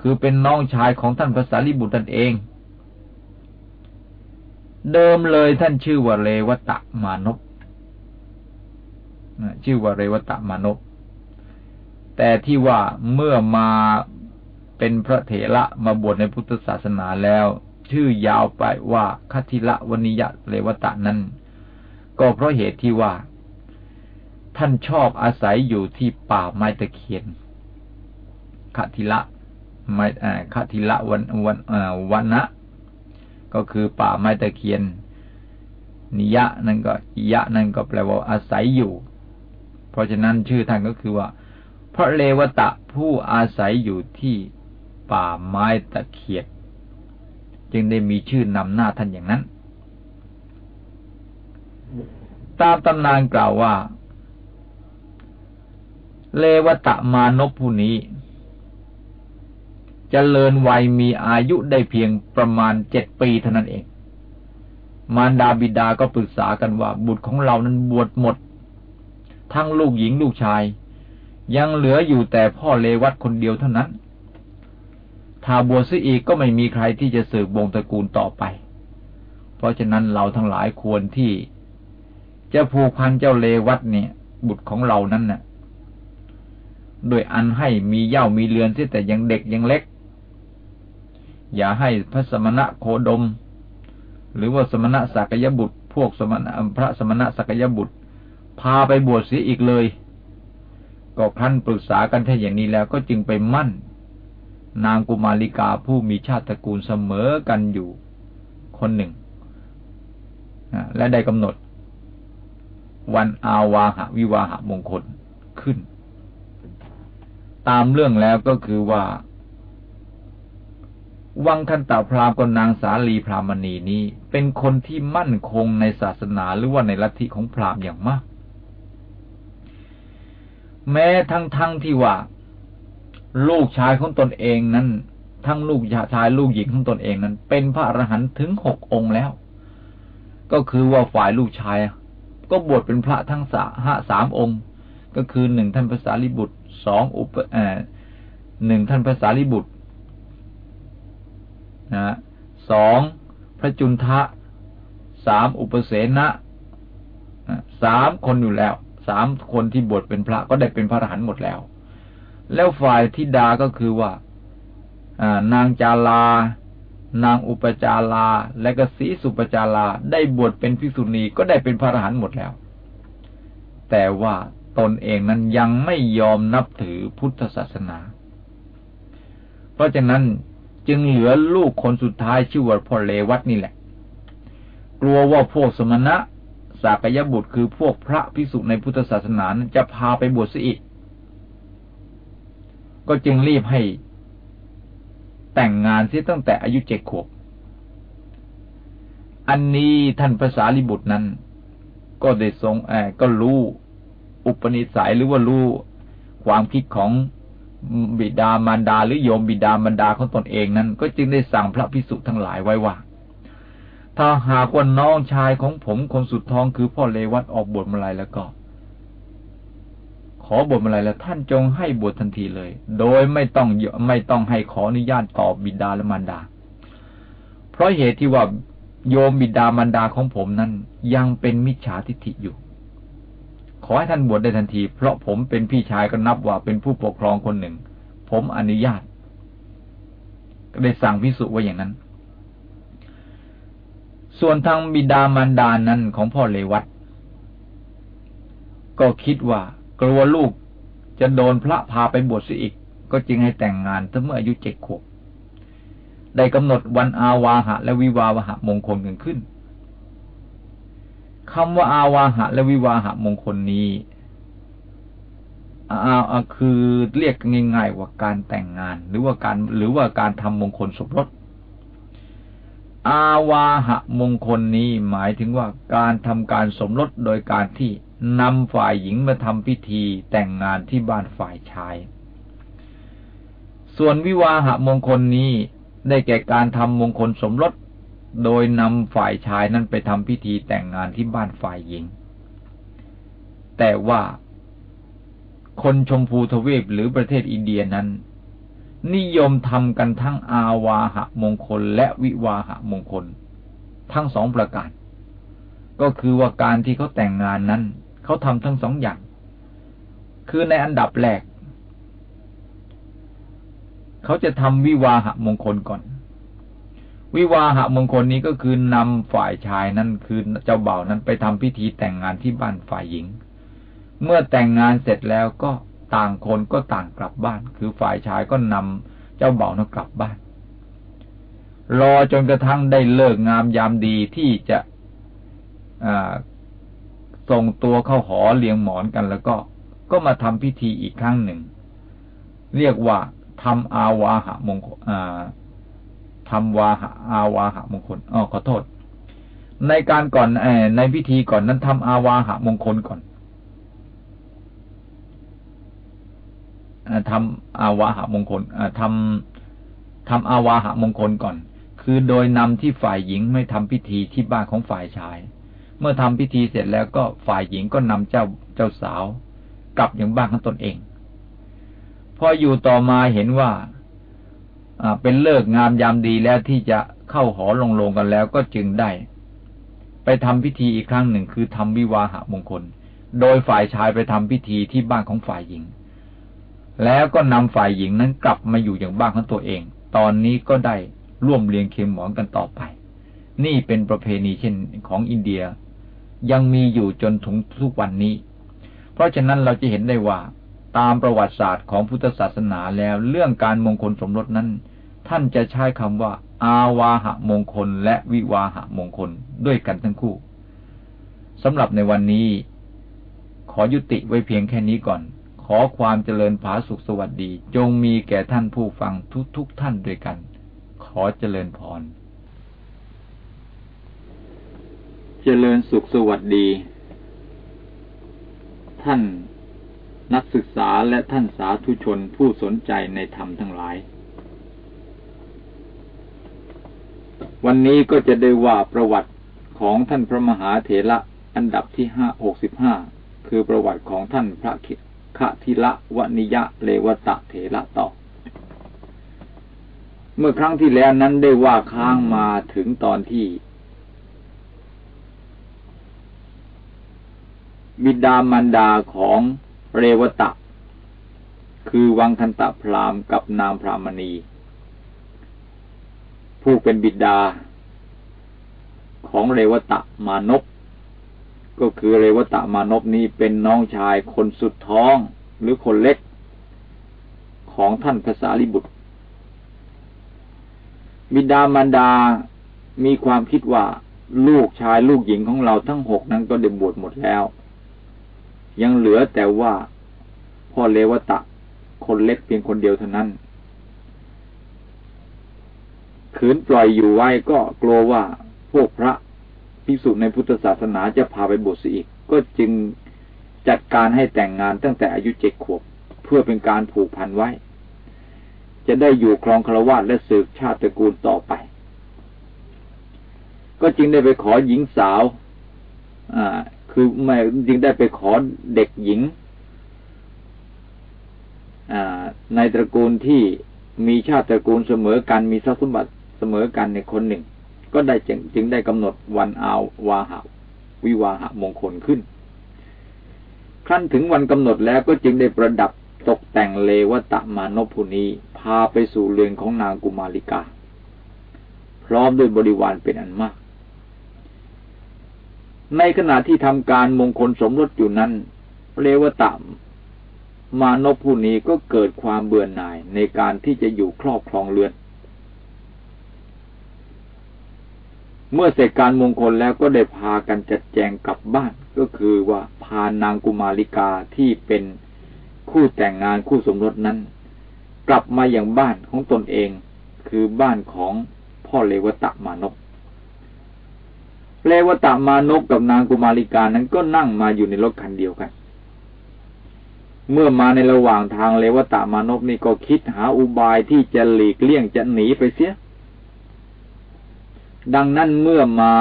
คือเป็นน้องชายของท่านพระสารีบุตรตนเอง เดิมเลยท่านชื่อว่าเรวตะมานพชื่อว่าเรวตะมานพแต่ที่ว่าเมื่อมาเป็นพระเถระมาบวชในพุทธศาสนาแล้ว ชื่อยาวไปว่าคัติละวนิยะเลวตะนั้น ก็เพราะเหตุที่ว่า ท่านชอบอาศัยอยู่ที่ป่าไม้ตะเคียนคัติละไม้คัติละวันวันวันนะ ก็คือป่าไม้ตะเคียน นิยะนั่นก็ยะนั่นก็แปลว่าอาศัยอยู่ เพราะฉะนั้นชื่อท่านก็คือว่าพระเลวตะผู้อาศัยอยู่ที่ป่าไม้ตะเคียนจึงได้มีชื่อนำหน้าท่านอย่างนั้น ตามตำนานกล่าวว่า เลวตะมานพผู้นี้ จเจริญวัยมีอายุได้เพียงประมาณเจ็ดปีเท่านั้นเอง มารดาบิดาก็ปรึกษากันว่า บุตรของเรานั้นบวชหมด ทั้งลูกหญิงลูกชาย ยังเหลืออยู่แต่พ่อเลวัตคนเดียวเท่านั้น ถ้าบวชซะอีกก็ไม่มีใครที่จะสืบวงตระกูลต่อไป เพราะฉะนั้นเราทั้งหลายควรที่ จะผูกพันเจ้าเลวัตเนี่ย บุตรของเรานั้นน่ะโดยอันให้มีเย่ามีเรือนที่แต่ยังเด็กยังเล็ก อย่าให้พระสมณะโคดม หรือว่าสมณะสักยบุตร พวกสมณะพระสมณะสักยบุตร พาไปบวชเสียอีกเลย ก็ครั้นปรึกษากันแค่อย่างนี้แล้วก็จึงไปมั่น นางกุมาริกาผู้มีชาติตระกูลเสมอกันอยู่ คนหนึ่ง และได้กำหนด วันอาวาหะวิวาหะมงคลขึ้น ตามเรื่องแล้วก็คือว่า วังคันตาพรามกับนางสาลีพรามณีนี้ เป็นคนที่มั่นคงในศาสนาหรือว่าในลัทธิของพราหมณ์อย่างมาก แม้ทั้งทั้งที่ว่า ลูกชายของตนเองนั้น ทั้งลูกชายลูกหญิงของตนเองนั้น เป็นพระอรหันต์ถึงหกองค์แล้ว ก็คือว่าฝ่ายลูกชาย ก็บวชเป็นพระทั้งสาหสามองค์ ก็คือหนึ่งท่านภาษาลิบุตรสองอุปเอหนึ่งท่านภาษาลิบุตร นะสองพระจุนทะสามอุปเสนะสามคนอยู่แล้วสามคนที่บวชเป็นพระก็ได้เป็นพระอรหันต์หมดแล้ว แล้วฝ่ายทิดาก็คือว่านางจาลา นางอุปจาราและก็ศรีสุปจาราได้บวชเป็นภิกษุณีก็ได้เป็นพระอรหันต์หมดแล้ว แต่ว่าตนเองนั้นยังไม่ยอมนับถือพุทธศาสนา เพราะฉะนั้น จึงเหลือลูกคนสุดท้ายชื่อว่าพ่อเลวัตนี่แหละ กลัวว่าพวกสมณะสากยบุตรคือพวกพระภิกษุในพุทธศาสนาจะพาไปบวชซะอีก ก็จึงรีบให้แต่งงานเสียตั้งแต่อายุเจ็ดขวบ อันนี้ท่านภาษาลิบุตรนั้น ก็ได้ทรงแอก็รู้อุปนิสัยหรือว่ารู้ความคิดของ บิดามารดาหรือโยมบิดามารดาของตนเองนั้น ก็จึงได้สั่งพระพิสุทั้งหลายไว้ว่า ถ้าหากว่าน้องชายของผมคนสุดท้องคือพ่อเลวัตออกบวชมาลัยแล้วก็ ขอบวชมาลัยแล้วท่านจงให้บวชทันทีเลย โดยไม่ต้องไม่ต้องให้ขออนุญาตต่อบิดาและมารดา เพราะเหตุที่ว่าโยมบิดามารดาของผมนั้นยังเป็นมิจฉาทิฏฐิอยู่ ขอให้ท่านบวชได้ทันที เพราะผมเป็นพี่ชายก็นับว่าเป็นผู้ปกครองคนหนึ่ง ผมอนุญาต ก็ได้สั่งพิสุว่าอย่างนั้น ส่วนทางบิดามารดานั้นของพ่อเลวัตก็คิดว่ากลัวลูกจะโดนพระพาไปบวชอีก ก็จึงให้แต่งงานตั้งเมื่ออายุเจ็ดขวบได้กำหนดวันอาวาหะ และวิวาหะมงคลกันขึ้น คำว่าอาวาหะ และวิวาหะมงคลนี้อาคือเรียกง่ายๆว่าการแต่งงาน หรือว่าการหรือว่าการทำมงคลสมรส อาวาหะมงคลนี้หมายถึงว่าการทำการสมรสโดยการที่นำฝ่ายหญิงมาทำพิธีแต่งงานที่บ้านฝ่ายชาย ส่วนวิวาหะมงคลนี้ได้แก่การทำมงคลสมรส โดยนำฝ่ายชายนั้นไปทำพิธีแต่งงานที่บ้านฝ่ายหญิง แต่ว่าคนชมพูทวีปหรือประเทศอินเดียนั้น นิยมทำกันทั้งอาวาหะมงคลและวิวาหะมงคล ทั้งสองประการ ก็คือว่าการที่เขาแต่งงานนั้น เขาทำทั้งสองอย่าง คือในอันดับแรก เขาจะทำวิวาหะมงคลก่อน วิวาหะมงคลนี้ก็คือนำฝ่ายชายนั้นคือเจ้าบ่าวนั้นไปทำพิธีแต่งงานที่บ้านฝ่ายหญิง เมื่อแต่งงานเสร็จแล้วก็ต่างคนก็ต่างกลับบ้าน คือฝ่ายชายก็นำเจ้าเบ่านะกลับบ้าน รอจนกระทั่งได้เลิกงามยามดีที่จะส่งตัวเข้าหอเลี้ยงหมอนกันแล้วก็ก็มาทำพิธีอีกครั้งหนึ่ง เรียกว่าทำอาวาหะมงคล ทำวาหะอาวาหะมงคลอ๋อขอโทษ ในการก่อนในพิธีก่อนนั้นทำอาวาหะมงคลก่อนทำอาวาหะมงคลทำทำอาวาหะมงคลก่อน คือโดยนำที่ฝ่ายหญิงไม่ทำพิธีที่บ้านของฝ่ายชาย เมื่อทำพิธีเสร็จแล้วก็ฝ่ายหญิงก็นำเจ้าเจ้าสาว กลับอย่างบ้านของตนเอง พออยู่ต่อมาเห็นว่า เป็นเลิกงามยามดีแล้วที่จะเข้าหอลงลงกันแล้วก็จึงได้ ไปทำพิธีอีกครั้งหนึ่งคือทำวิวาหะมงคล โดยฝ่ายชายไปทำพิธีที่บ้านของฝ่ายหญิง แล้วก็นำฝ่ายหญิงนั้นกลับมาอยู่อย่างบ้านของตัวเอง ตอนนี้ก็ได้ร่วมเรียงเคียงหมอนกันต่อไป นี่เป็นประเพณีเช่นของอินเดียยังมีอยู่จนถึงทุกวันนี้ เพราะฉะนั้นเราจะเห็นได้ว่า ตามประวัติศาสตร์ของพุทธศาสนาแล้วเรื่องการมงคลสมรสนั้น ท่านจะใช้คำว่า อาวาหะมงคล และวิวาหะมงคลด้วยกันทั้งคู่สำหรับในวันนี้ ขอยุติไว้เพียงแค่นี้ก่อน ขอความเจริญผาสุขสวัสดี จงมีแก่ท่านผู้ฟังทุกๆทท่านด้วยกัน ขอเจริญพร เจริญสุขสวัสดี ท่าน นักศึกษาและท่านสาธุชนผู้สนใจในธรรมทั้งหลาย วันนี้ก็จะได้ว่าประวัติของท่านพระมหาเถระอันดับที่ห้าหกสิบห้าคือประวัติของท่านพระคะทิละวนิยะเลวตะเถระต่อ เมื่อครั้งที่แล้วนั้นได้ว่าค้างมาถึงตอนที่บิดามารดาของ เรวตะ คือวังคันตะพรามกับนางพรามณี ผู้เป็นบิดา ของเรวตะมานพก็คือเรวตะมานพนี้เป็นน้องชายคนสุดท้องหรือคนเล็ก ของท่านภาษาลิบุตร บิดามารดามีความคิดว่าลูกชายลูกหญิงของเราทั้งหกนั้นก็ได้บวชหมดแล้ว ยังเหลือแต่ว่าพ่อเลวตะ คนเล็กเพียงคนเดียวเท่านั้นขืนปล่อยอยู่ไว้ก็กลัวว่าพวกพระภิกษุในพุทธศาสนาจะพาไปบวชอีก ก็จึงจัดการให้แต่งงานตั้งแต่อายุเจ็ดขวบ เพื่อเป็นการผูกพันไว้ จะได้อยู่ครองคารวะและสืบชาติตระกูลต่อไป ก็จึงได้ไปขอหญิงสาวอ่า คือไม่จึงได้ไปขอเด็กหญิงในตระกูลที่มีชาติตระกูลเสมอกันมีทรัพย์สมบัติเสมอกันในคนหนึ่ง ก็ได้จึงได้กำหนดวันอาวาหาวิวาหามงคลขึ้น ครั้นถึงวันกำหนดแล้วก็จึงได้ประดับตกแต่งเลวตะมานพุนีพาไปสู่เรือนของนางกุมาริกา พร้อมด้วยบริวารเป็นอันมาก ในขณะที่ทำการมงคลสมรสอยู่นั้น เลวตะมานพผู้นี้ก็เกิดความเบื่อหน่ายในการที่จะอยู่ครอบครองเรือน เมื่อเสร็จการมงคลแล้วก็ได้พากันจัดแจงกลับบ้านก็คือว่าพานางกุมาริกาที่เป็นคู่แต่งงานคู่สมรสนั้น กลับมาอย่างบ้านของตนเอง คือบ้านของพ่อเลวตะมานพ เลวตะมานพกับนางกุมาริกานั้นก็นั่งมาอยู่ในรถคันเดียวกัน เมื่อมาในระหว่างทางเลวตามานพนี่ก็คิดหาอุบายที่จะหลีกเลี่ยงจะหนีไปเสีย ดังนั้นเมื่อมา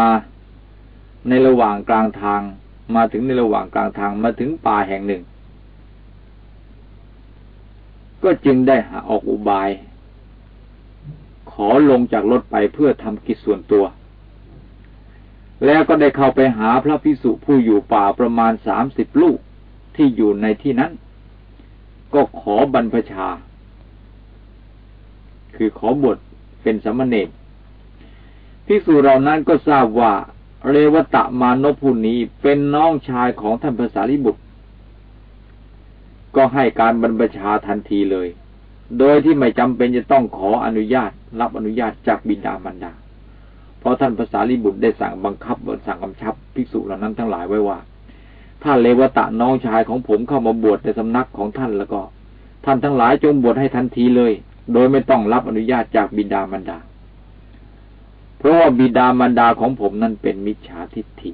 ในระหว่างกลางทาง มาถึงในระหว่างกลางทางมาถึงป่าแห่งหนึ่ง ก็จึงได้หาออกอุบาย ขอลงจากรถไปเพื่อทำกิจส่วนตัว แล้วก็ได้เข้าไปหาพระพิสุผู้อยู่ป่าประมาณสามสิบลูกที่อยู่ในที่นั้น ก็ขอบรรพชา คือขอบทเป็นสมณเณรภิกษุเหล่านั้นก็ทราบว่าเรวตะมานพผู้นี้เป็นน้องชายของท่านภาษาลิบุตร ก็ให้การบรรพชาทันทีเลย โดยที่ไม่จำเป็นจะต้องขออนุญาต รับอนุญาตจากบิดามารดา ราะท่านภาษาลิบุตรได้สั่งบังคับสั่งกำชับภิกษุเหล่านั้นทั้งหลายไว้ว่า ถ้าเลวตะน้องชายของผมเข้ามาบวชในสำนักของท่านแล้วก็ ท่านทั้งหลายจงบวชให้ทันทีเลย โดยไม่ต้องรับอนุญาตจากบิดามารดา เพราะว่าบิดามารดาของผมนั้นเป็นมิจฉาทิฏฐิ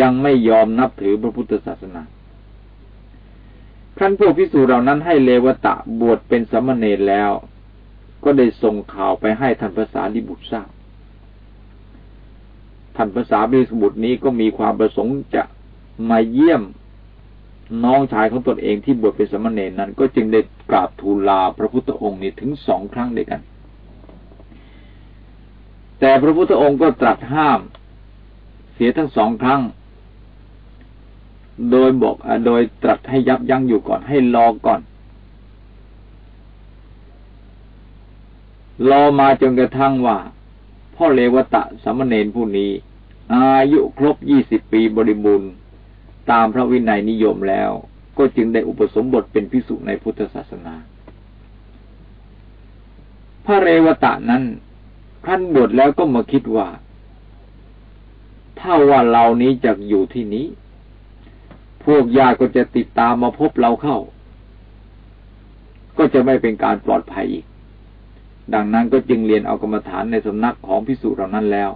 ยังไม่ยอมนับถือพระพุทธศาสนาขั้นพวกพิสูจน์เหล่านั้นให้เลวตะบวชเป็นสมณเณรแล้ว ก็ได้ส่งข่าวไปให้ท่านภาษาลิบุตรทราบ ท่านภาษาลิบุตรนี้ก็มีความประสงค์จะมาเยี่ยมน้องชายของตนเองที่บวชเป็นสมณเณรนั้น ก็จึงได้กราบทูลลาพระพุทธองค์นี้ถึงสองครั้งด้วยกัน แต่พระพุทธองค์ก็ตรัสห้าม เสียทั้งสองครั้ง โดยบอกโดยตรัสให้ยับยั้งอยู่ก่อนให้รอก่อนรอมาจนกระทั่งว่า พ่อเลวตะสมณเณรผู้นี้ อายุครบยี่สิบปีบริบูรณ์ ตามพระวินัยนิยมแล้ว ก็จึงได้อุปสมบทเป็นพิสุในพุทธศาสนา พระเรวตะนั้นขั้นบวชแล้วก็มาคิดว่า ถ้าว่าเรานี้จะอยู่ที่นี้ พวกญาติก็จะติดตามมาพบเราเข้า ก็จะไม่เป็นการปลอดภัยอีก ดังนั้นก็จึงเรียนเอากรรมฐานในสำนักของพิสุเหล่านั้นแล้ว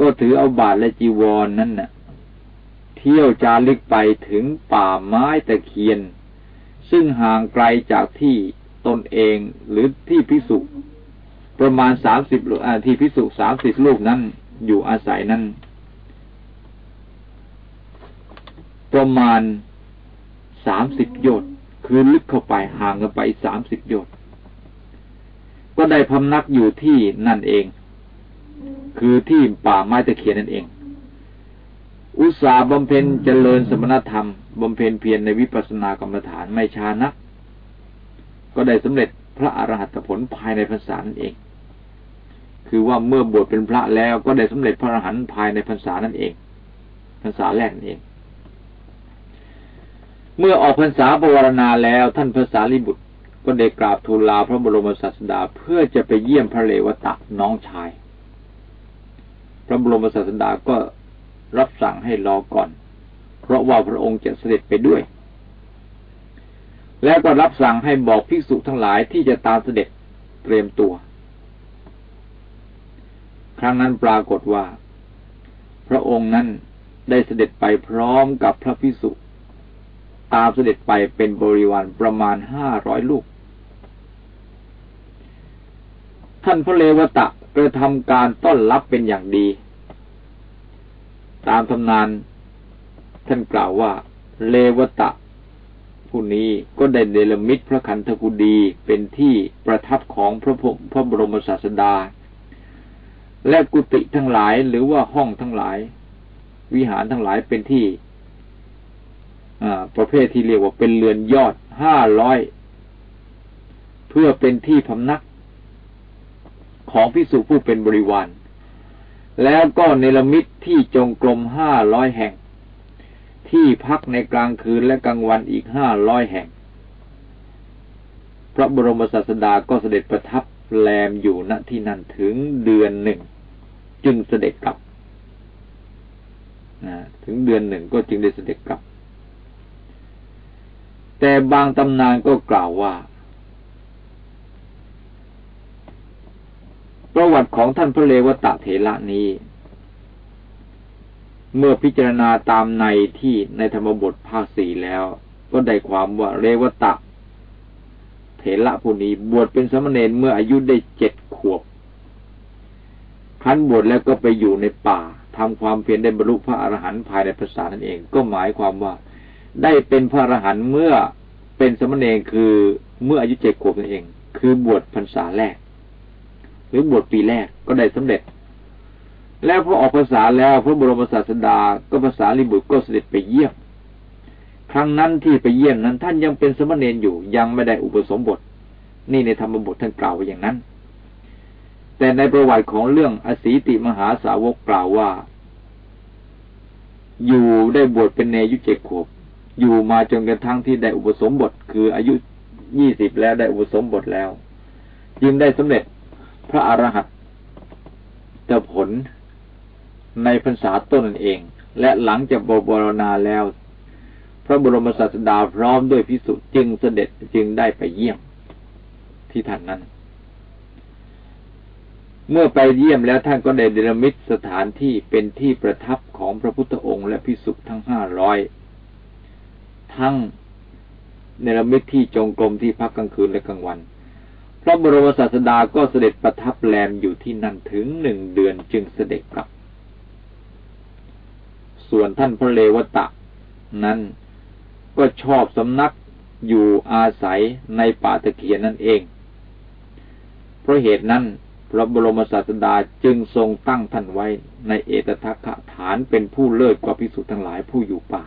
ก็ถือเอาบาทและจีวรนนั้นน่ะทที่ยวจาริกไปถึงป่าไม้ตะเคียน ซึ่งห่างไกลจากที่ตนเองหรือที่พิสุประมาณสามสิบที่พิสุสามสิบลูกนั้นอยู่อาศัยนั้น ประมาณสามสิบโยชน์คือลึกเข้าไปห่างกันไปสามสิบโยชน์ ก็ได้พำนักอยู่ที่นั่นเอง คือที่ป่าไม้ตะเคียนนั่นเอง อุตสาบำเพ็ญเจริญสมณธรรมบำเพ็ญเพียรในวิปัสสนากรรมฐานไม่ช้านัก ก็ได้สำเร็จพระอรหัตผลภายในพรรษานั่นเอง คือว่าเมื่อบวชเป็นพระแล้วก็ได้สำเร็จพระอรหันต์ภายในพรรษานั่นเอง พรรษาแรกนั่นเอง เมื่อออกพรรษาบวรณาแล้วท่านพระสารีบุตร ก็ได้กราบทูลลาพระบรมศาสดาเพื่อจะไปเยี่ยมพระเลวตะน้องชาย พระบรมศาสดาก็รับสั่งให้รอก่อน เพราะว่าพระองค์จะเสด็จไปด้วย แล้วก็รับสั่งให้บอกภิกษุทั้งหลายที่จะตามเสด็จเตรียมตัว ครั้งนั้นปรากฏว่า พระองค์นั้นได้เสด็จไปพร้อมกับพระภิกษุ ตามเสด็จไปเป็นบริวารประมาณห้าร้อยลูก ท่านพระเลวตะกระทำการต้อนรับเป็นอย่างดี ตามตำนาน ท่านกล่าวว่า เลวตะ ผู้นี้ก็ได้เดลมิตรพระคันธกุดีเป็นที่ประทับของพระพระบรมศาสดา และกุฏิทั้งหลายหรือว่าห้องทั้งหลาย วิหารทั้งหลายเป็นที่ประเภทที่เรียกว่าเป็นเรือนยอดห้าร้อยเพื่อเป็นที่พำนัก ของพิสุผู้เป็นบริวาร แล้วก็เนรมิตที่จงกรมห้าร้อยแห่ง ที่พักในกลางคืนและกลางวันอีกห้าร้อยแห่ง พระบรมศาสดาก็เสด็จประทับแรมอยู่ณที่นั่นถึงเดือนหนึ่ง จึงเสด็จกลับถึงเดือนหนึ่งก็จึงได้เสด็จกลับ แต่บางตำนานก็กล่าวว่า ประวัติของท่านพระเลวตะเถระนี้ เมื่อพิจารณาตามในที่ในธรรมบทภาคสี่แล้ว ก็ได้ความว่าเรวตะ เถระผู้นี้บวชเป็นสมณเณรเมื่ออายุได้เจ็ดขวบคั้นบวชแล้วก็ไปอยู่ในป่าทำความเพียรได้บรรลุพระอรหันต์ภายในภาษานั่นเอง ก็หมายความว่า ได้เป็นพระอรหันต์เมื่อเป็นสมณเณรคือเมื่ออายุเจ็ดขวบนั่นเอง คือบวชพรรษาแรก หรือบวชปีแรกก็ได้สำเร็จ แล้วพอออกภาษาแล้วพระบรมศาสดาก็ภาษาลิบุตรก็เสด็จไปเยี่ยมครั้งนั้นที่ไปเยี่ยมนั้นท่านยังเป็นสมณเณรอยู่ยังไม่ได้อุปสมบท นี่ในธรรมบทท่านกล่าวไว้อย่างนั้น แต่ในประวัติของเรื่องอสีติมหาสาวกกล่าวว่า อยู่ได้บวชเป็นเนยุเจกขวบอยู่มาจนกระทั่งที่ได้อุปสมบท คืออายุยี่สิบแล้วได้อุปสมบทแล้ว จึงได้สำเร็จ พระอรหัตตผลในพรรษาต้นนั่นเอง และหลังจากบบรณาแล้ว พระบรมศาสดาพร้อมด้วยพิสุจึงเสด็จจึงได้ไปเยี่ยมที่ท่านนั้น เมื่อไปเยี่ยมแล้วท่านก็ได้เดรมิตสถานที่เป็นที่ประทับของพระพุทธองค์และพิสุทั้งห้าร้อยทั้งเนรมิตที่จงกรมที่พักกลางคืนและกลางวัน พระบรมศาสดาก็เสด็จประทับแรมอยู่ที่นั่นถึงหนึ่งเดือนจึงเสด็จกลับ ส่วนท่านพระเลวตะ นั้นก็ชอบสำนักอยู่อาศัยในป่าตะเคียนนั่นเอง เพราะเหตุนั้นพระบรมศาสดาจึงทรงตั้งท่านไว้ในเอตทัคคฐานเป็นผู้เลิศกว่าพิสุทั้งหลายผู้อยู่ป่า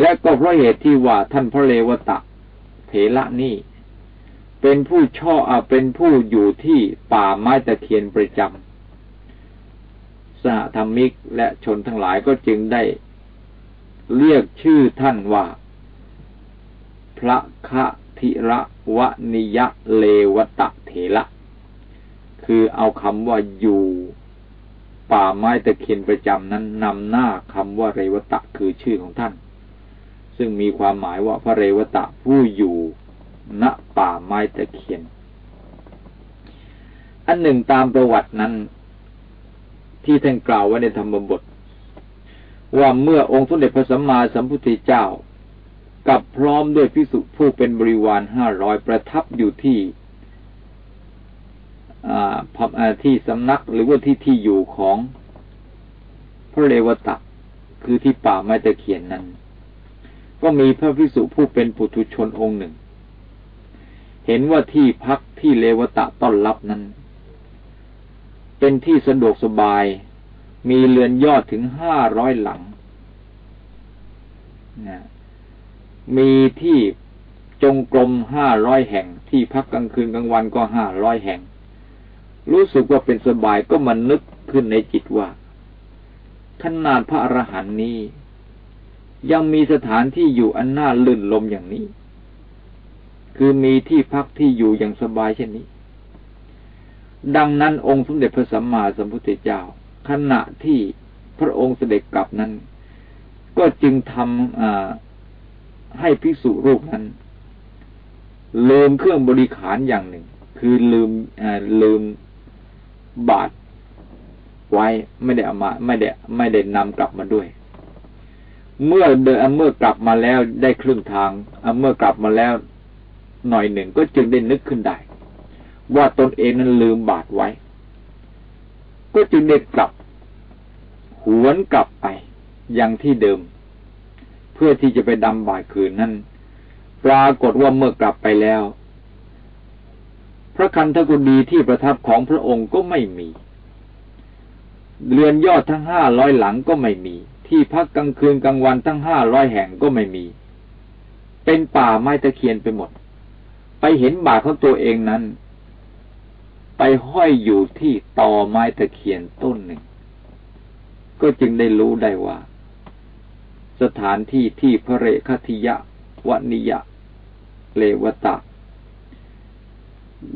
และก็เพราะเหตุที่ว่าท่านพระเลวตะเถระนี่ เป็นผู้ช่อเป็นผู้อยู่ที่ป่าไม้ตะเคียนประจำสหธรรมิกและชนทั้งหลายก็จึงได้ เรียกชื่อท่านว่า พระคะธิระวนิยะเลวตะเถระคือเอาคำว่าอยู่ป่าไม้ตะเคียนประจำนั้นนำหน้าคำว่าเรวตะคือชื่อของท่าน ซึ่งมีความหมายว่าพระเรวตะผู้อยู่ ณป่าไม้ตะเคียน อันหนึ่งตามประวัตินั้น ที่ท่านกล่าวไว้ในธรรมบท ว่าเมื่อองค์สมเด็จพระสัมมาสัมพุทธเจ้า กับพร้อมด้วยพิสุผู้เป็นบริวารห้าร้อยประทับอยู่ที่ที่สำนักหรือว่าที่ที่อยู่ของพระเลวตะคือที่ป่าไม้ตะเคียนนั้น ก็มีพระพิสุผู้เป็นปุถุชนองค์หนึ่ง เห็นว่าที่พักที่เลวตะต้อนรับนั้น เป็นที่สะดวกสบาย มีเรือนยอดถึงห้าร้อยหลังนะมีที่จงกรมห้าร้อยแห่ง ที่พักกลางคืนกลางวันก็ห้าร้อยแห่ง รู้สึกว่าเป็นสบายก็มันนึกขึ้นในจิตว่าขนาดพระอรหันต์นี้ ยังมีสถานที่อยู่อันน่าลื่นลมอย่างนี้ คือมีที่พักที่อยู่อย่างสบายเช่นนี้ ดังนั้นองค์สมเด็จพระสัมมาสัมพุทธเจ้า ขณะที่พระองค์เสด็จกลับนั้น ก็จึงทำให้ภิกษุรูปนั้นลืมเครื่องบริขารอย่างหนึ่ง คือลืมลืมบาทไว้ไม่ได้เอามา ไม่ได้ ไม่ได้นำกลับมาด้วย เมื่อเดินเมื่อกลับมาแล้วได้ครึ่งทางเมื่อกลับมาแล้ว หน่อยหนึ่งก็จึงได้นึกขึ้นได้ ว่าตนเองนั้นลืมบาทไว้ ก็จึงได้กลับ หวนกลับไปยังที่เดิม เพื่อที่จะไปดำบาทคืนนั้น ปรากฏว่าเมื่อกลับไปแล้ว พระคันธกุฎีที่ประทับของพระองค์ก็ไม่มีเรือนยอดทั้งห้าร้อยหลังก็ไม่มี ที่พักกลางคืนกลางวันทั้งห้าร้อยแห่งก็ไม่มี เป็นป่าไม้ตะเคียนไปหมด ไปเห็นบาทของตัวเองนั้น ไปห้อยอยู่ที่ตอไม้ตะเคียนต้นหนึ่ง ก็จึงได้รู้ได้ว่า สถานที่ที่พระเรคทิยะวนิยะ เลวตะ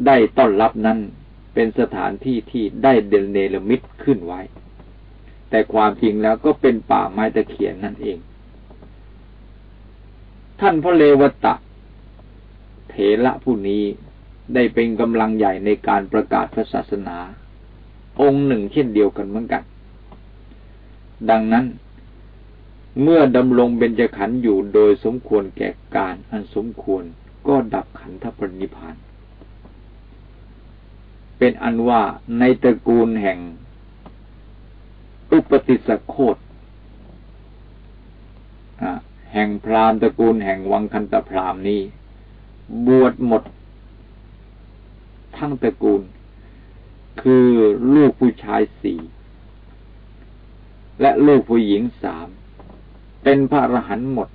ได้ต้อนรับนั้นเป็นสถานที่ที่ได้เดลเนลมิตขึ้นไว้ แต่ความจริงแล้วก็เป็นป่าไม้ตะเคียนนั่นเอง ท่านพระเลวตะ เถระผู้นี้ได้เป็นกำลังใหญ่ในการประกาศพระศาสนา องค์หนึ่งเช่นเดียวกันเหมือนกัน ดังนั้น เมื่อดำรงเบญจขันธ์อยู่โดยสมควรแก่การอันสมควรก็ดับขันธปรินิพาน เป็นอันว่าในตระกูลแห่ง อุปติสโคตแห่งพรามตระกูลแห่งวังคันตพรามนี้ บวชหมด ทั้งตระกูล คือลูกผู้ชายสี่และลูกผู้หญิงสามเป็นพระอรหันต์หมด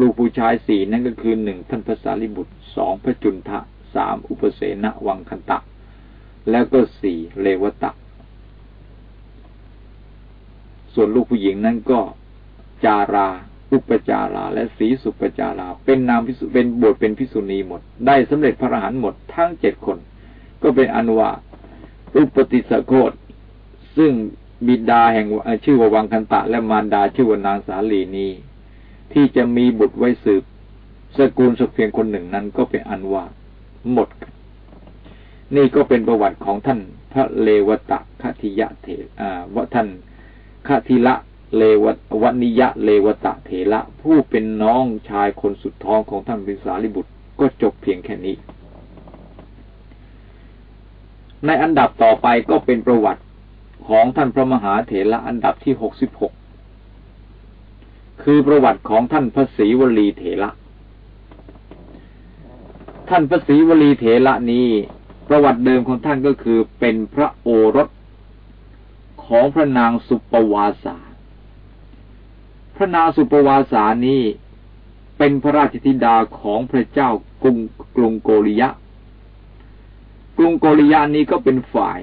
ลูกผู้ชายสี่นั่นก็คือหนึ่งท่านพระสารีบุตรสองพระจุนทะสามอุปเสนวังคันตะ แล้วก็สี่เลวตะ ส่วนลูกผู้หญิงนั้นก็จารา อุปจาราและสีสุปจาราเป็นนามพิสุเป็นบทเป็นพิสุณีหมด ได้สำเร็จพระอรหันต์หมดทั้งเจ็ดคน ก็เป็นอนุวาอุปติสโคตซึ่งบิดาแห่งชื่อว่าวังคันตะ และมารดาชื่อว่านางสาลีนีที่จะมีบุตรไว้สืบ สกุลสกเพียงคนหนึ่งนั้นก็เป็นอันว่าหมด นี่ก็เป็นประวัติของท่านพระเลวตะคทิยะเถอ่าวท่านคทิละ เลววนิยะเลวตะเถระผู้เป็นน้องชายคนสุดท้องของท่านวิสาลิบุตรก็จบเพียงแค่นี้ ในอันดับต่อไปก็เป็นประวัติของท่านพระมหาเถระอันดับที่หกสิบหกคือประวัติของท่านพระศรีวลีเถระท่านพระศรีวลีเถระนี้ ประวัติเดิมของท่านก็คือเป็นพระโอรสของพระนางสุปวาสา ระนาสุปวาสานี้เป็นพระราชธิดาของพระเจ้ากรุงกรุงโกริยะ กรุงโกริยะนี้ก็เป็นฝ่าย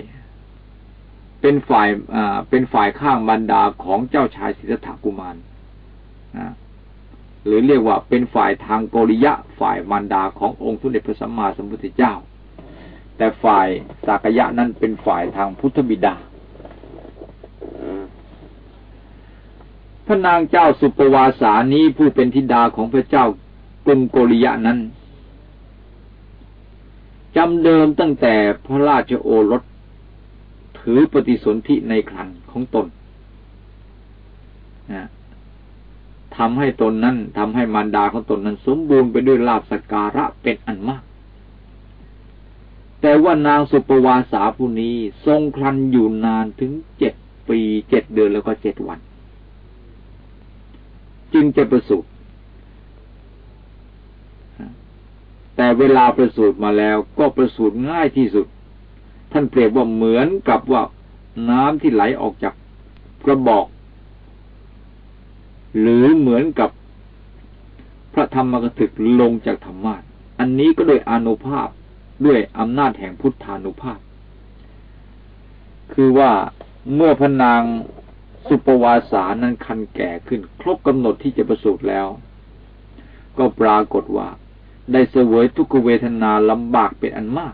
เป็นฝ่ายอ่าเป็นฝ่ายข้างบรรดาของเจ้าชายสิทธัตถกุมารหรือเรียกว่าเป็นฝ่ายทางโกริยะ ฝ่ายมารดาขององค์ทุเดชพระสัมมาสัมพุทธเจ้า แต่ฝ่ายสากยะนั้นเป็นฝ่ายทางพุทธบิดา พระนางเจ้าสุปวาสานี้ผู้เป็นธิดาของพระเจ้ากรุงโกริยะนั้นจำเดิมตั้งแต่พระราชโอรส ถือปฏิสนธิในครันของตนนะทำให้ตนนั้นทำให้มารดาของตนนั้น สมบูรณ์ไปด้วยลาบสการะเป็นอันมาก แต่ว่านางสุปวาสาผู้นี้ ทรงครันอยู่นานถึงเจ็ดปีเจ็ดเดือนแล้วก็เจ็ดวัน จึงจะประสูติแต่เวลาประสูติมาแล้วก็ประสูติง่ายที่สุด ท่านเปรียบว่าเหมือนกับว่าน้ำที่ไหลออกจากกระบอก หรือเหมือนกับพระธรรมกถึกลงจากธรรมาอันนี้ก็โดยอนุภาพด้วยอำนาจแห่งพุทธานุภาพ คือว่าเมื่อพนาง สุปวาสานั้นคันแก่ขึ้น ครบกำหนดที่จะประสูติแล้ว ก็ปรากฏว่า ได้เสวยทุกเวทนาลำบากเป็นอันมาก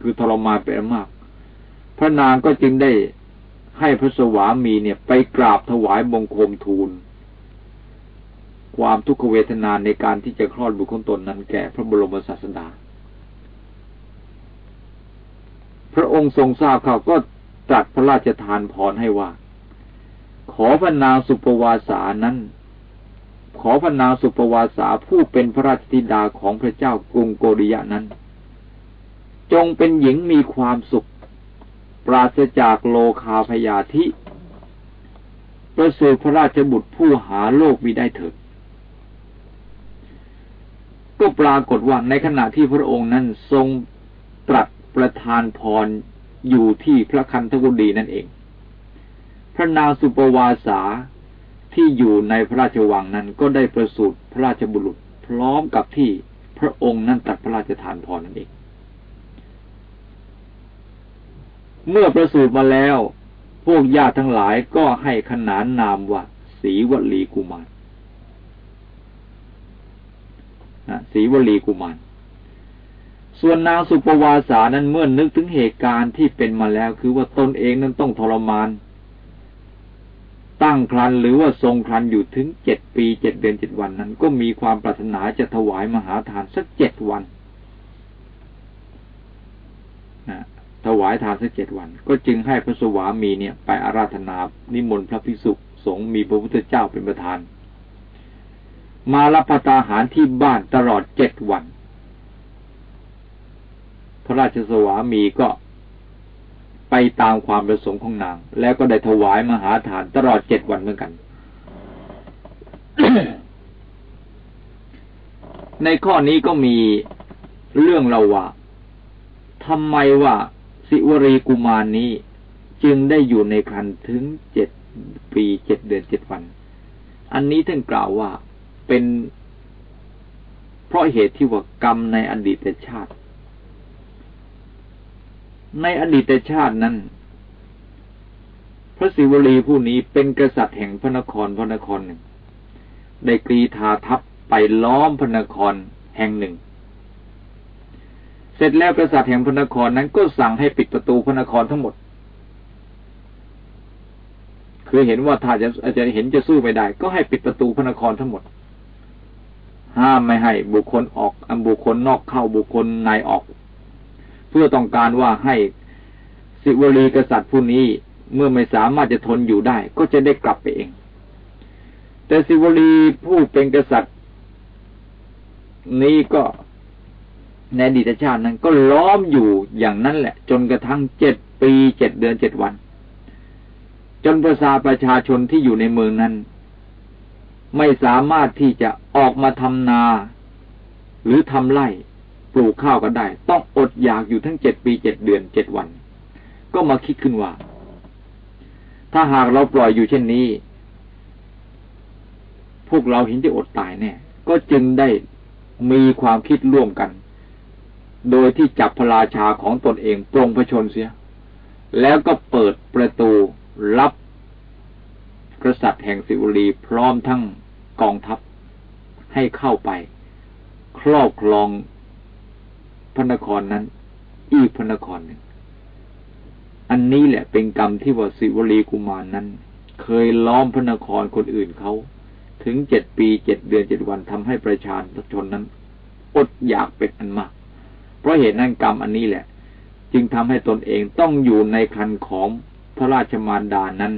คือทรมานเป็นอันมาก พระนางก็จึงได้ให้พระสวามีเนี่ยไปกราบถวายบงคมทูล ความทุกขเวทนาในการที่จะคลอดบุคคลตนนั้นแก่พระบรมศาสดา พระองค์ทรงทราบเขาก็ตรัสพระราชทานพรให้ว่า ขอพระนางสุปวาสานั้น ขอพระนางสุปวาสาผู้เป็นพระราชธิดาของพระเจ้ากรุงโกริยะนั้น จงเป็นหญิงมีความสุข ปราศจากโลคาพยาธิ ประเสูติพระราชบุตรผู้หาโลกมิได้เถิดก็ปรากฏว่าในขณะที่พระองค์นั้นทรงตรัสประทานพรอยู่ที่พระคันธกุฎีนั่นเอง พระนางสุปวาสาที่อยู่ในพระราชวังนั้นก็ได้ประสูติพระราชบุรุษพร้อมกับที่พระองค์นั้นตัดพระราชทานพรนั่นเอง เมื่อประสูติมาแล้ว พวกญาติทั้งหลายก็ให้ขนานนามว่าสีวลีกุมารสีวลีกุมาร ส่วนนางสุปวาสานั้นเมื่อนึกถึงเหตุการณ์ที่เป็นมาแล้ว คือว่าตนเองนั้นต้องทรมาน ตั้งครันหรือว่าทรงครันอยู่ถึงเจ็ดปีเจ็ดเดือนเจ็ดวันนั้น ก็มีความปรารถนาจะถวายมหาทานสักเจ็ดวันนะถวายทานสักเจ็ดวัน ก็จึงให้พระสวามีเนี่ย ไปอาราธนานิมนต์พระภิกษุสงฆ์มีพระพุทธเจ้าเป็นประธาน มารับประทานอาหารที่บ้านตลอดเจ็ดวัน พระราชสวามีก็ ไปตามความประสงค์ของนาง แล้วก็ได้ถวายมหาฐานตลอดเจ็ดวันเหมือนกัน ในข้อนี้ก็มีเรื่องเราว่าทำไมว่าสิวรีกุมารนนี้ จึงได้อยู่ในครันถึงเจ็ดปีเจ็ดเดือนเจ็ดวัน อันนี้ท่านกล่าวว่าเป็นเพราะเหตุที่ว่ากรรมในอดีตชาติ ในอดีตชาตินั้น พระศิวลีผู้นี้เป็นกษัตริย์แห่งพระนครพระนครหนึ่ง ได้กรีธาทัพไปล้อมพระนครแห่งหนึ่ง เสร็จแล้วกษัตริย์แห่งพระนครนั้นก็สั่งให้ปิดประตูพระนครทั้งหมด คือเห็นว่าถ้าจะอาจจะเห็นจะสู้ไม่ได้ ก็ให้ปิดประตูพระนครทั้งหมด ห้ามไม่ให้บุคคลออกอันบุคคลนอกเข้าบุคคลในออก เพื่อต้องการว่าให้สิวลีกษัตริย์ผู้นี้เมื่อไม่สามารถจะทนอยู่ได้ ก็จะได้กลับไปเอง แต่สิวลีผู้เป็นกษัตริย์ นี้ก็ในอดีตชาตินั้นก็ล้อมอยู่อย่างนั้นแหละ จนกระทั่งเจ็ดปีเจ็ดเดือนเจ็ดวัน จนประชาประชาชนที่อยู่ในเมืองนั้น ไม่สามารถที่จะออกมาทำนา หรือทำไร่ ปลูกข้าวกันได้ ต้องอดอยากอยู่ทั้งเจ็ดปีเจ็ดเดือนเจ็ดวัน ก็มาคิดขึ้นว่า ถ้าหากเราปล่อยอยู่เช่นนี้ พวกเราเห็นจะอดตายแน่ก็จึงได้มีความคิดร่วมกัน โดยที่จับพระราชาของตนเองปรงพระชนเสีย แล้วก็เปิดประตูรับกษัตริย์แห่งสิวลีพร้อมทั้งกองทัพให้เข้าไป ครอบครอง พระนครนั้น อีกพระนครหนึ่ง อันนี้แหละเป็นกรรมที่ว่าสิวลีกุมารนนั้น เคยล้อมพระนครคนอื่นเขา ถึงเจ็ดปีเจ็ดเดือนเจ็ดวันทำให้ประชาชนนั้น อดอยากเป็นอันมาก เพราะเหตุนั้นกรรมอันนี้แหละ จึงทำให้ตนเองต้องอยู่ในคันของพระราชมารดานั้น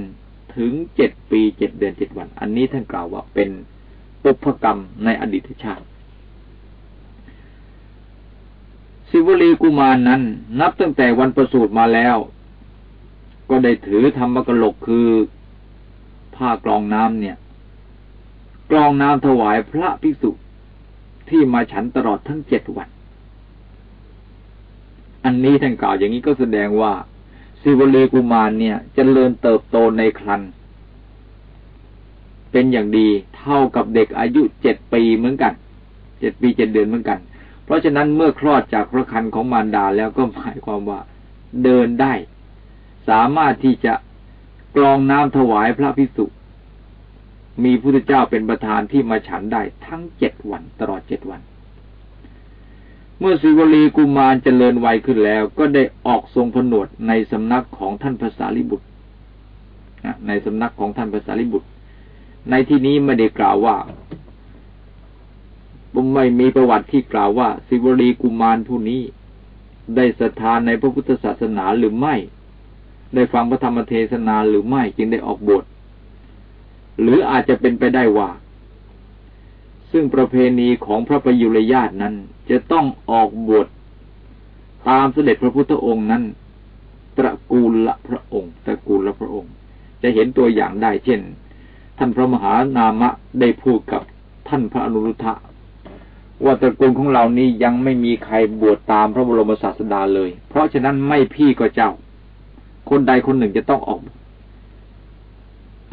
ถึงเจ็ดปีเจ็ดเดือนเจ็ดวัน อันนี้ท่านกล่าวว่าเป็นปุพกรรมในอดีตชาติ สิวลีกุมารนนั้น นับตั้งแต่วันประสูติมาแล้ว ก็ได้ถือธรรมกลกคือผ้ากรองน้ำเนี่ย กรองน้ำถวายพระภิกษุที่มาฉันตลอดทั้งเจ็ดวัน อันนี้ท่านกล่าวอย่างนี้ก็แสดงว่าสิวลีกุมารเนี่ยจเจริญเติบโตในครันเป็นอย่างดีเท่ากับเด็กอายุเจ็ดปีเหมือนกัน เจ็ดปีเจ็ดเดือนเหมือนกัน เพราะฉะนั้นเมื่อคลอดจากพระคันของมารดาแล้วก็หมายความว่า เดินได้ สามารถที่จะกรองน้ำถวายพระพิสุมีพุทธเจ้าเป็นประธานที่มาฉันได้ทั้งเจ็ดวันตลอดเจ็ดวัน เมื่อสิวลีกุมารเจริญวัยขึ้นแล้ว ก็ได้ออกทรงผนวดในสำนักของท่านภาษาลิบุตรในสำนักของท่านภาษาลิบุตร ในที่นี้ไม่ได้กล่าวว่า ไม่มีประวัติที่กล่าวว่าสิวลีกุมารผู้นี้ ได้ศรัทธาในพระพุทธศาสนาหรือไม่ ได้ฟังพระธรรมเทศนาหรือไม่จึงได้ออกบท หรืออาจจะเป็นไปได้ว่า ซึ่งประเพณีของพระประยุรญาตินั้น จะต้องออกบวชตามเสด็จพระพุทธองค์นั้น ตระกูลละพระองค์ตระกูลละพระองค์ จะเห็นตัวอย่างได้เช่น ท่านพระมหานามะได้พูดกับท่านพระอนุรุทธะ ว่าตระกูลของเรานี้ยังไม่มีใครบวชตามพระบรมศาสดาเลย เพราะฉะนั้นไม่พี่ก็เจ้า คนใดคนหนึ่งจะต้องออก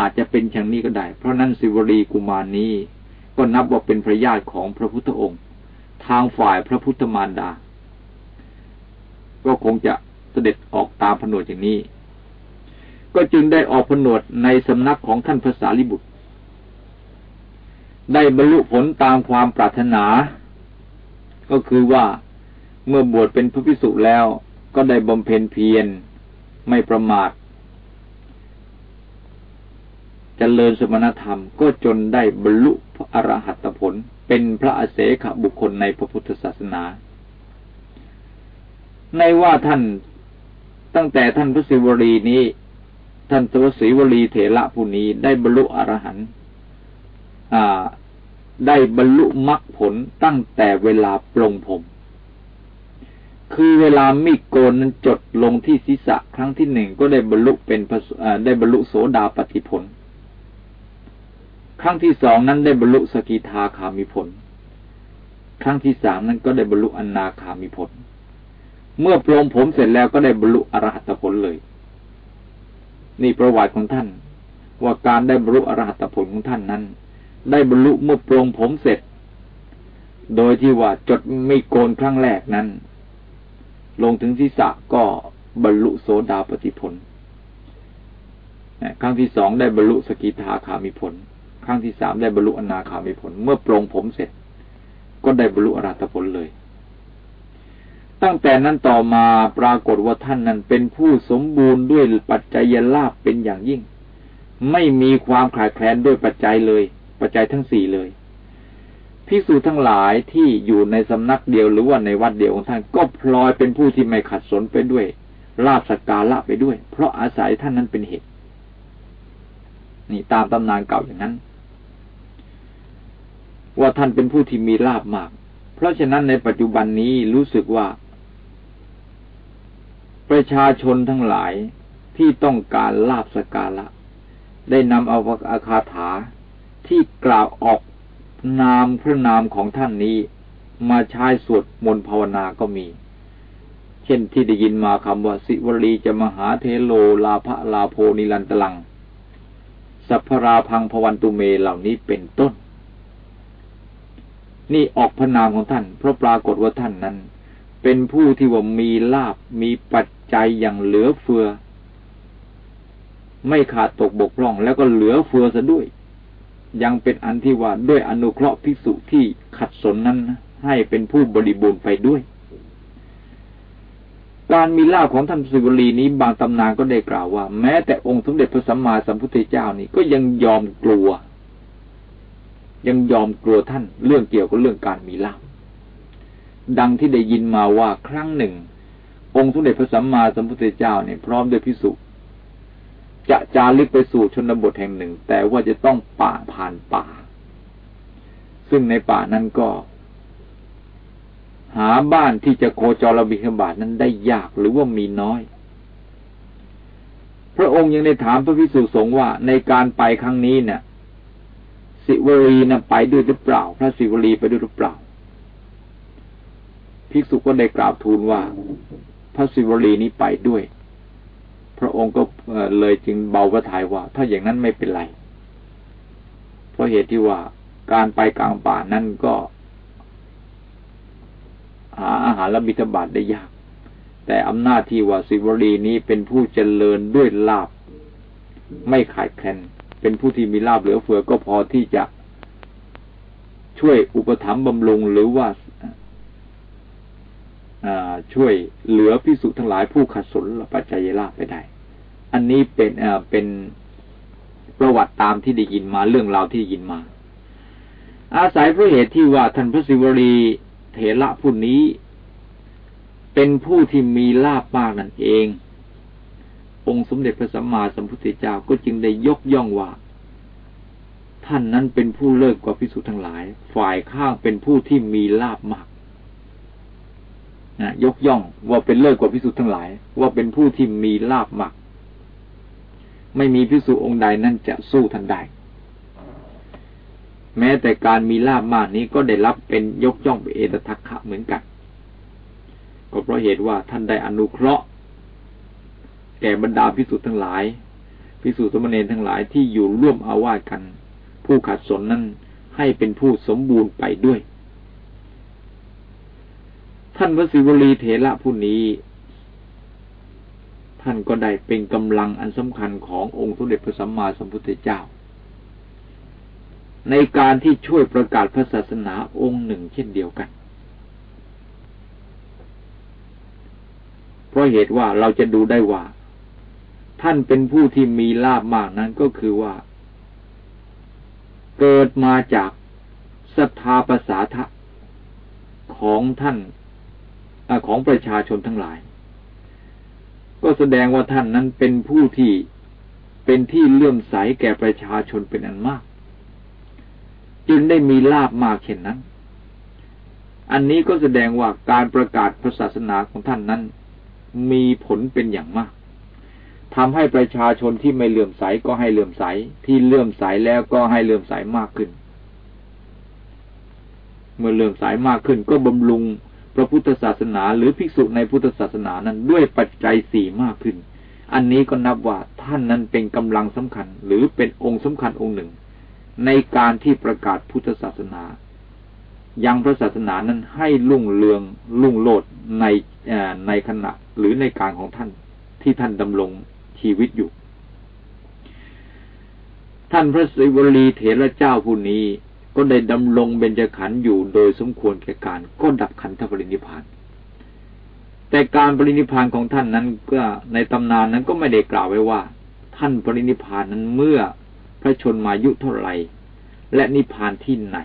อาจจะเป็นอย่างนี้ก็ได้ เพราะนั้นสิวรีกุมารนี้ ก็นับว่าเป็นพระญาติของพระพุทธองค์ ทางฝ่ายพระพุทธมารดา ก็คงจะเสด็จออกตามผนวดอย่างนี้ ก็จึงได้ออกผนวดในสำนักของท่านภาษาลิบุตร ได้บรรลุผลตามความปรารถนา ก็คือว่าเมื่อบวชเป็นพระพิสุแล้วก็ได้บำเพ็ญเพียรไม่ประมาทจเจริญสมณธรรมก็จนได้บรรลุพระอรหัตผล เป็นพระอเสขบุคคลในพระพุทธศาสนา ในว่าท่านตั้งแต่ท่านพระศิวลีนี้ ท่านสวสีวลีเถระผู้นี้ได้บรรลุอรหันต์ ได้บรรลุมรรคผลตั้งแต่เวลาปลงผม คือเวลามีโกนนั้นจดลงที่ศีรษะครั้งที่หนึ่งก็ได้บรรลุเป็นได้บรรลุโสดาปฏิผล ครั้งที่สองนั้นได้บรรลุสกิทาคามิผล ครั้งที่สามนั้นก็ได้บรรลุอนาคามิผล เมื่อปลงผมเสร็จแล้วก็ได้บรรลุอรหัตผลเลย นี่ประวัติของท่านว่าการได้บรรลุอรหัตผลของท่านนั้น ได้บรรลุเมื่อปลงผมเสร็จ โดยที่ว่าจดไม่โกนครั้งแรกนั้น ลงถึงศีรษะก็บรรลุโสดาปฏิผล ครั้งที่สองได้บรรลุสกิทาคามิผล ครั้งที่สามได้บรรลุอนาคามีผล เมื่อปรงผมเสร็จ ก็ได้บรรลุอรหัตผลเลย ตั้งแต่นั้นต่อมาปรากฏว่าท่านนั้นเป็นผู้สมบูรณ์ด้วยปัจจัยลาภเป็นอย่างยิ่ง ไม่มีความขาดแคลนด้วยปัจจัยเลย ปัจจัยทั้งสี่เลยภิกษุทั้งหลายที่อยู่ในสำนักเดียวหรือว่าในวัดเดียวของท่านก็พลอยเป็นผู้ที่ไม่ขัดสนไปด้วยลาบสกการะไปด้วย เพราะอาศัยท่านนั้นเป็นเหตุ นี่ตามตำนานเก่าอย่างนั้น ว่าท่านเป็นผู้ที่มีลาบมาก เพราะฉะนั้นในปัจจุบันนี้รู้สึกว่า ประชาชนทั้งหลายที่ต้องการลาบสกาละได้นำเอาอาคาถา ที่กล่าวออกนามพระนามของท่านนี้ มาใช้สวดมนต์ภาวนาก็มี เช่นที่ได้ยินมาคำว่า สิวลีจะมหาเทโลลาภลาโพนิลันตลัง สัพพราพังพวันตุเมเหล่านี้เป็นต้น นี่ออกพระนามของท่าน เพราะปรากฏว่าท่านนั้น เป็นผู้ที่ว่ามีลาบมีปัจจัยอย่างเหลือเฟือ ไม่ขาดตกบกพร่องแล้วก็เหลือเฟือซะด้วย ยังเป็นอันที่ว่าด้วยอนุเคราะห์ภิกษุที่ขัดสนนั้นให้เป็นผู้บริบูรณ์ไปด้วย การมีลาภของท่านสิวลีนี้บางตำนานก็ได้กล่าวว่า แม้แต่องค์สมเด็จพระสัมมาสัมพุทธเจ้านี่ก็ยังยอมกลัว ยังยอมกลัวท่านเรื่องเกี่ยวกับเรื่องการมีลาภดังที่ได้ยินมาว่าครั้งหนึ่งองค์สมเด็จพระสัมมาสัมพุทธเจ้าเนี่ยพร้อมด้วยพิสุ จะจารึกไปสู่ชนบทแห่งหนึ่ง แต่ว่าจะต้องป่าผ่านป่า ซึ่งในป่านั้นก็ หาบ้านที่จะโคจรบิณฑบาตนั้นได้ยากหรือว่ามีน้อย พระองค์ยังได้ถามพระพิสุสงฆ์ว่าในการไปครั้งนี้เนี่ยสิวลีนะไปด้วยหรือเปล่า พระสิวลีไปด้วยหรือเปล่าภิกษุก็ได้กราบทูลว่า พระสิวลีนี้ไปด้วย พระองค์ก็เลยจึงเบาพระทัยว่า ถ้าอย่างนั้นไม่เป็นไร เพราะเหตุที่ว่าการไปกลางป่านั้นก็ หาอาหารและบิณฑบาตได้ยาก แต่อำนาจที่ว่าสิวลีนี้เป็นผู้เจริญด้วยลาบ ไม่ขาดแคลนเป็นผู้ที่มีลาบเหลือเฟือก็พอที่จะช่วยอุปถัมภ์บำรุงหรือว่า ช่วยเหลือพิสุทั้งหลายผู้ขัดสนปัจจัยลาภไปได้ อันนี้เป็นเป็นประวัติตามที่ได้ยินมาเรื่องราวที่ยินมา อาศัยเพราะเหตุที่ว่าท่านพระศิวลีเถระผู้นี้ เป็นผู้ที่มีลาภมากนั่นเอง องค์สมเด็จพระสัมมาสัมพุทธเจ้าก็จึงได้ยกย่องว่า ท่านนั้นเป็นผู้เลิศกว่าพิสุทั้งหลาย ฝ่ายข้างเป็นผู้ที่มีลาภมาก นะยกย่องว่าเป็นเลิศกว่าพิสุทั้งหลาย ว่าเป็นผู้ที่มีลาบมากไม่มีพิสุองค์ใดนั่นจะสู้ท่านได้แม้แต่การมีลาบมากนี้ก็ได้รับเป็นยกย่องเป็นเอตทัคคะเหมือนกัน ก็เพราะเหตุว่าท่านได้อนุเคราะห์ แก่บรรดาพิสุทั้งหลายพิสุสมณีทั้งหลายที่อยู่ร่วมอาวาสกัน ผู้ขัดสนนั้นให้เป็นผู้สมบูรณ์ไปด้วย ท่านพระศิวลีเถระผู้นี้ ท่านก็ได้เป็นกำลังอันสำคัญขององค์สมเด็จพระสัมมาสัมพุทธเจ้า ในการที่ช่วยประกาศพระศาสนาองค์หนึ่งเช่นเดียวกัน เพราะเหตุว่าเราจะดูได้ว่า ท่านเป็นผู้ที่มีลาบมากนั้นก็คือว่า เกิดมาจากศรัทธาภาษาทะของท่าน ของประชาชนทั้งหลาย ก็แสดงว่าท่านนั้นเป็นผู้ที่เป็นที่เลื่อมใสแก่ประชาชนเป็นอันมาก จึงได้มีลาบมากเช่นนั้น อันนี้ก็แสดงว่าการประกาศพระศาสนาของท่านนั้น มีผลเป็นอย่างมากทำให้ประชาชนที่ไม่เลื่อมใสก็ให้เลื่อมใส ที่เลื่อมใสแล้วก็ให้เลื่อมใสมากขึ้น เมื่อเลื่อมใสมากขึ้นก็บำรุง พระพุทธศาสนา หรือภิกษุในพุทธศาสนานั้นด้วยปัจจัยสี่มากขึ้น อันนี้ก็นับว่าท่านนั้นเป็นกำลังสำคัญ หรือเป็นองค์สำคัญองค์หนึ่ง ในการที่ประกาศพุทธศาสนา ยังพระศาสนานั้นให้ลุ่งเรืองลุ่งโลดในในขณะหรือในการของท่านที่ท่านดำรงชีวิตอยู่ ท่านพระศิวลีเถระเจ้าผู้นี้ ก็ได้ดำรงเบญจขันธ์อยู่โดยสมควรแก่การก็ดับขันธปรินิพาน แต่การปรินิพานของท่านนั้นก็ในตำนานนั้นก็ไม่ได้กล่าวไว้ว่า ท่านปรินิพานนั้นเมื่อพระชนมายุเท่าไหร่ และนิพานที่ไหน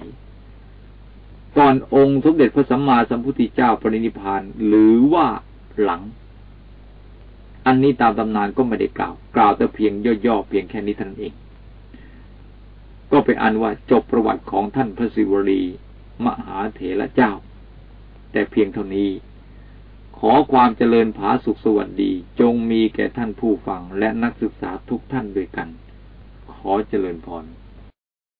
ก่อนองค์สมเด็จพระสัมมาสัมพุทธเจ้าปรินิพานหรือว่าหลัง อันนี้ตามตำนานก็ไม่ได้กล่าว กล่าวแต่เพียงย่อๆเพียงแค่นี้ท่านเอง ก็ไปอันว่าจบประวัติของท่านพระศิวลีมหาเถระเจ้า แต่เพียงเท่านี้ ขอความเจริญผาสุขสวัสดี จงมีแก่ท่านผู้ฟังและนักศึกษาทุกท่านด้วยกัน ขอเจริญพร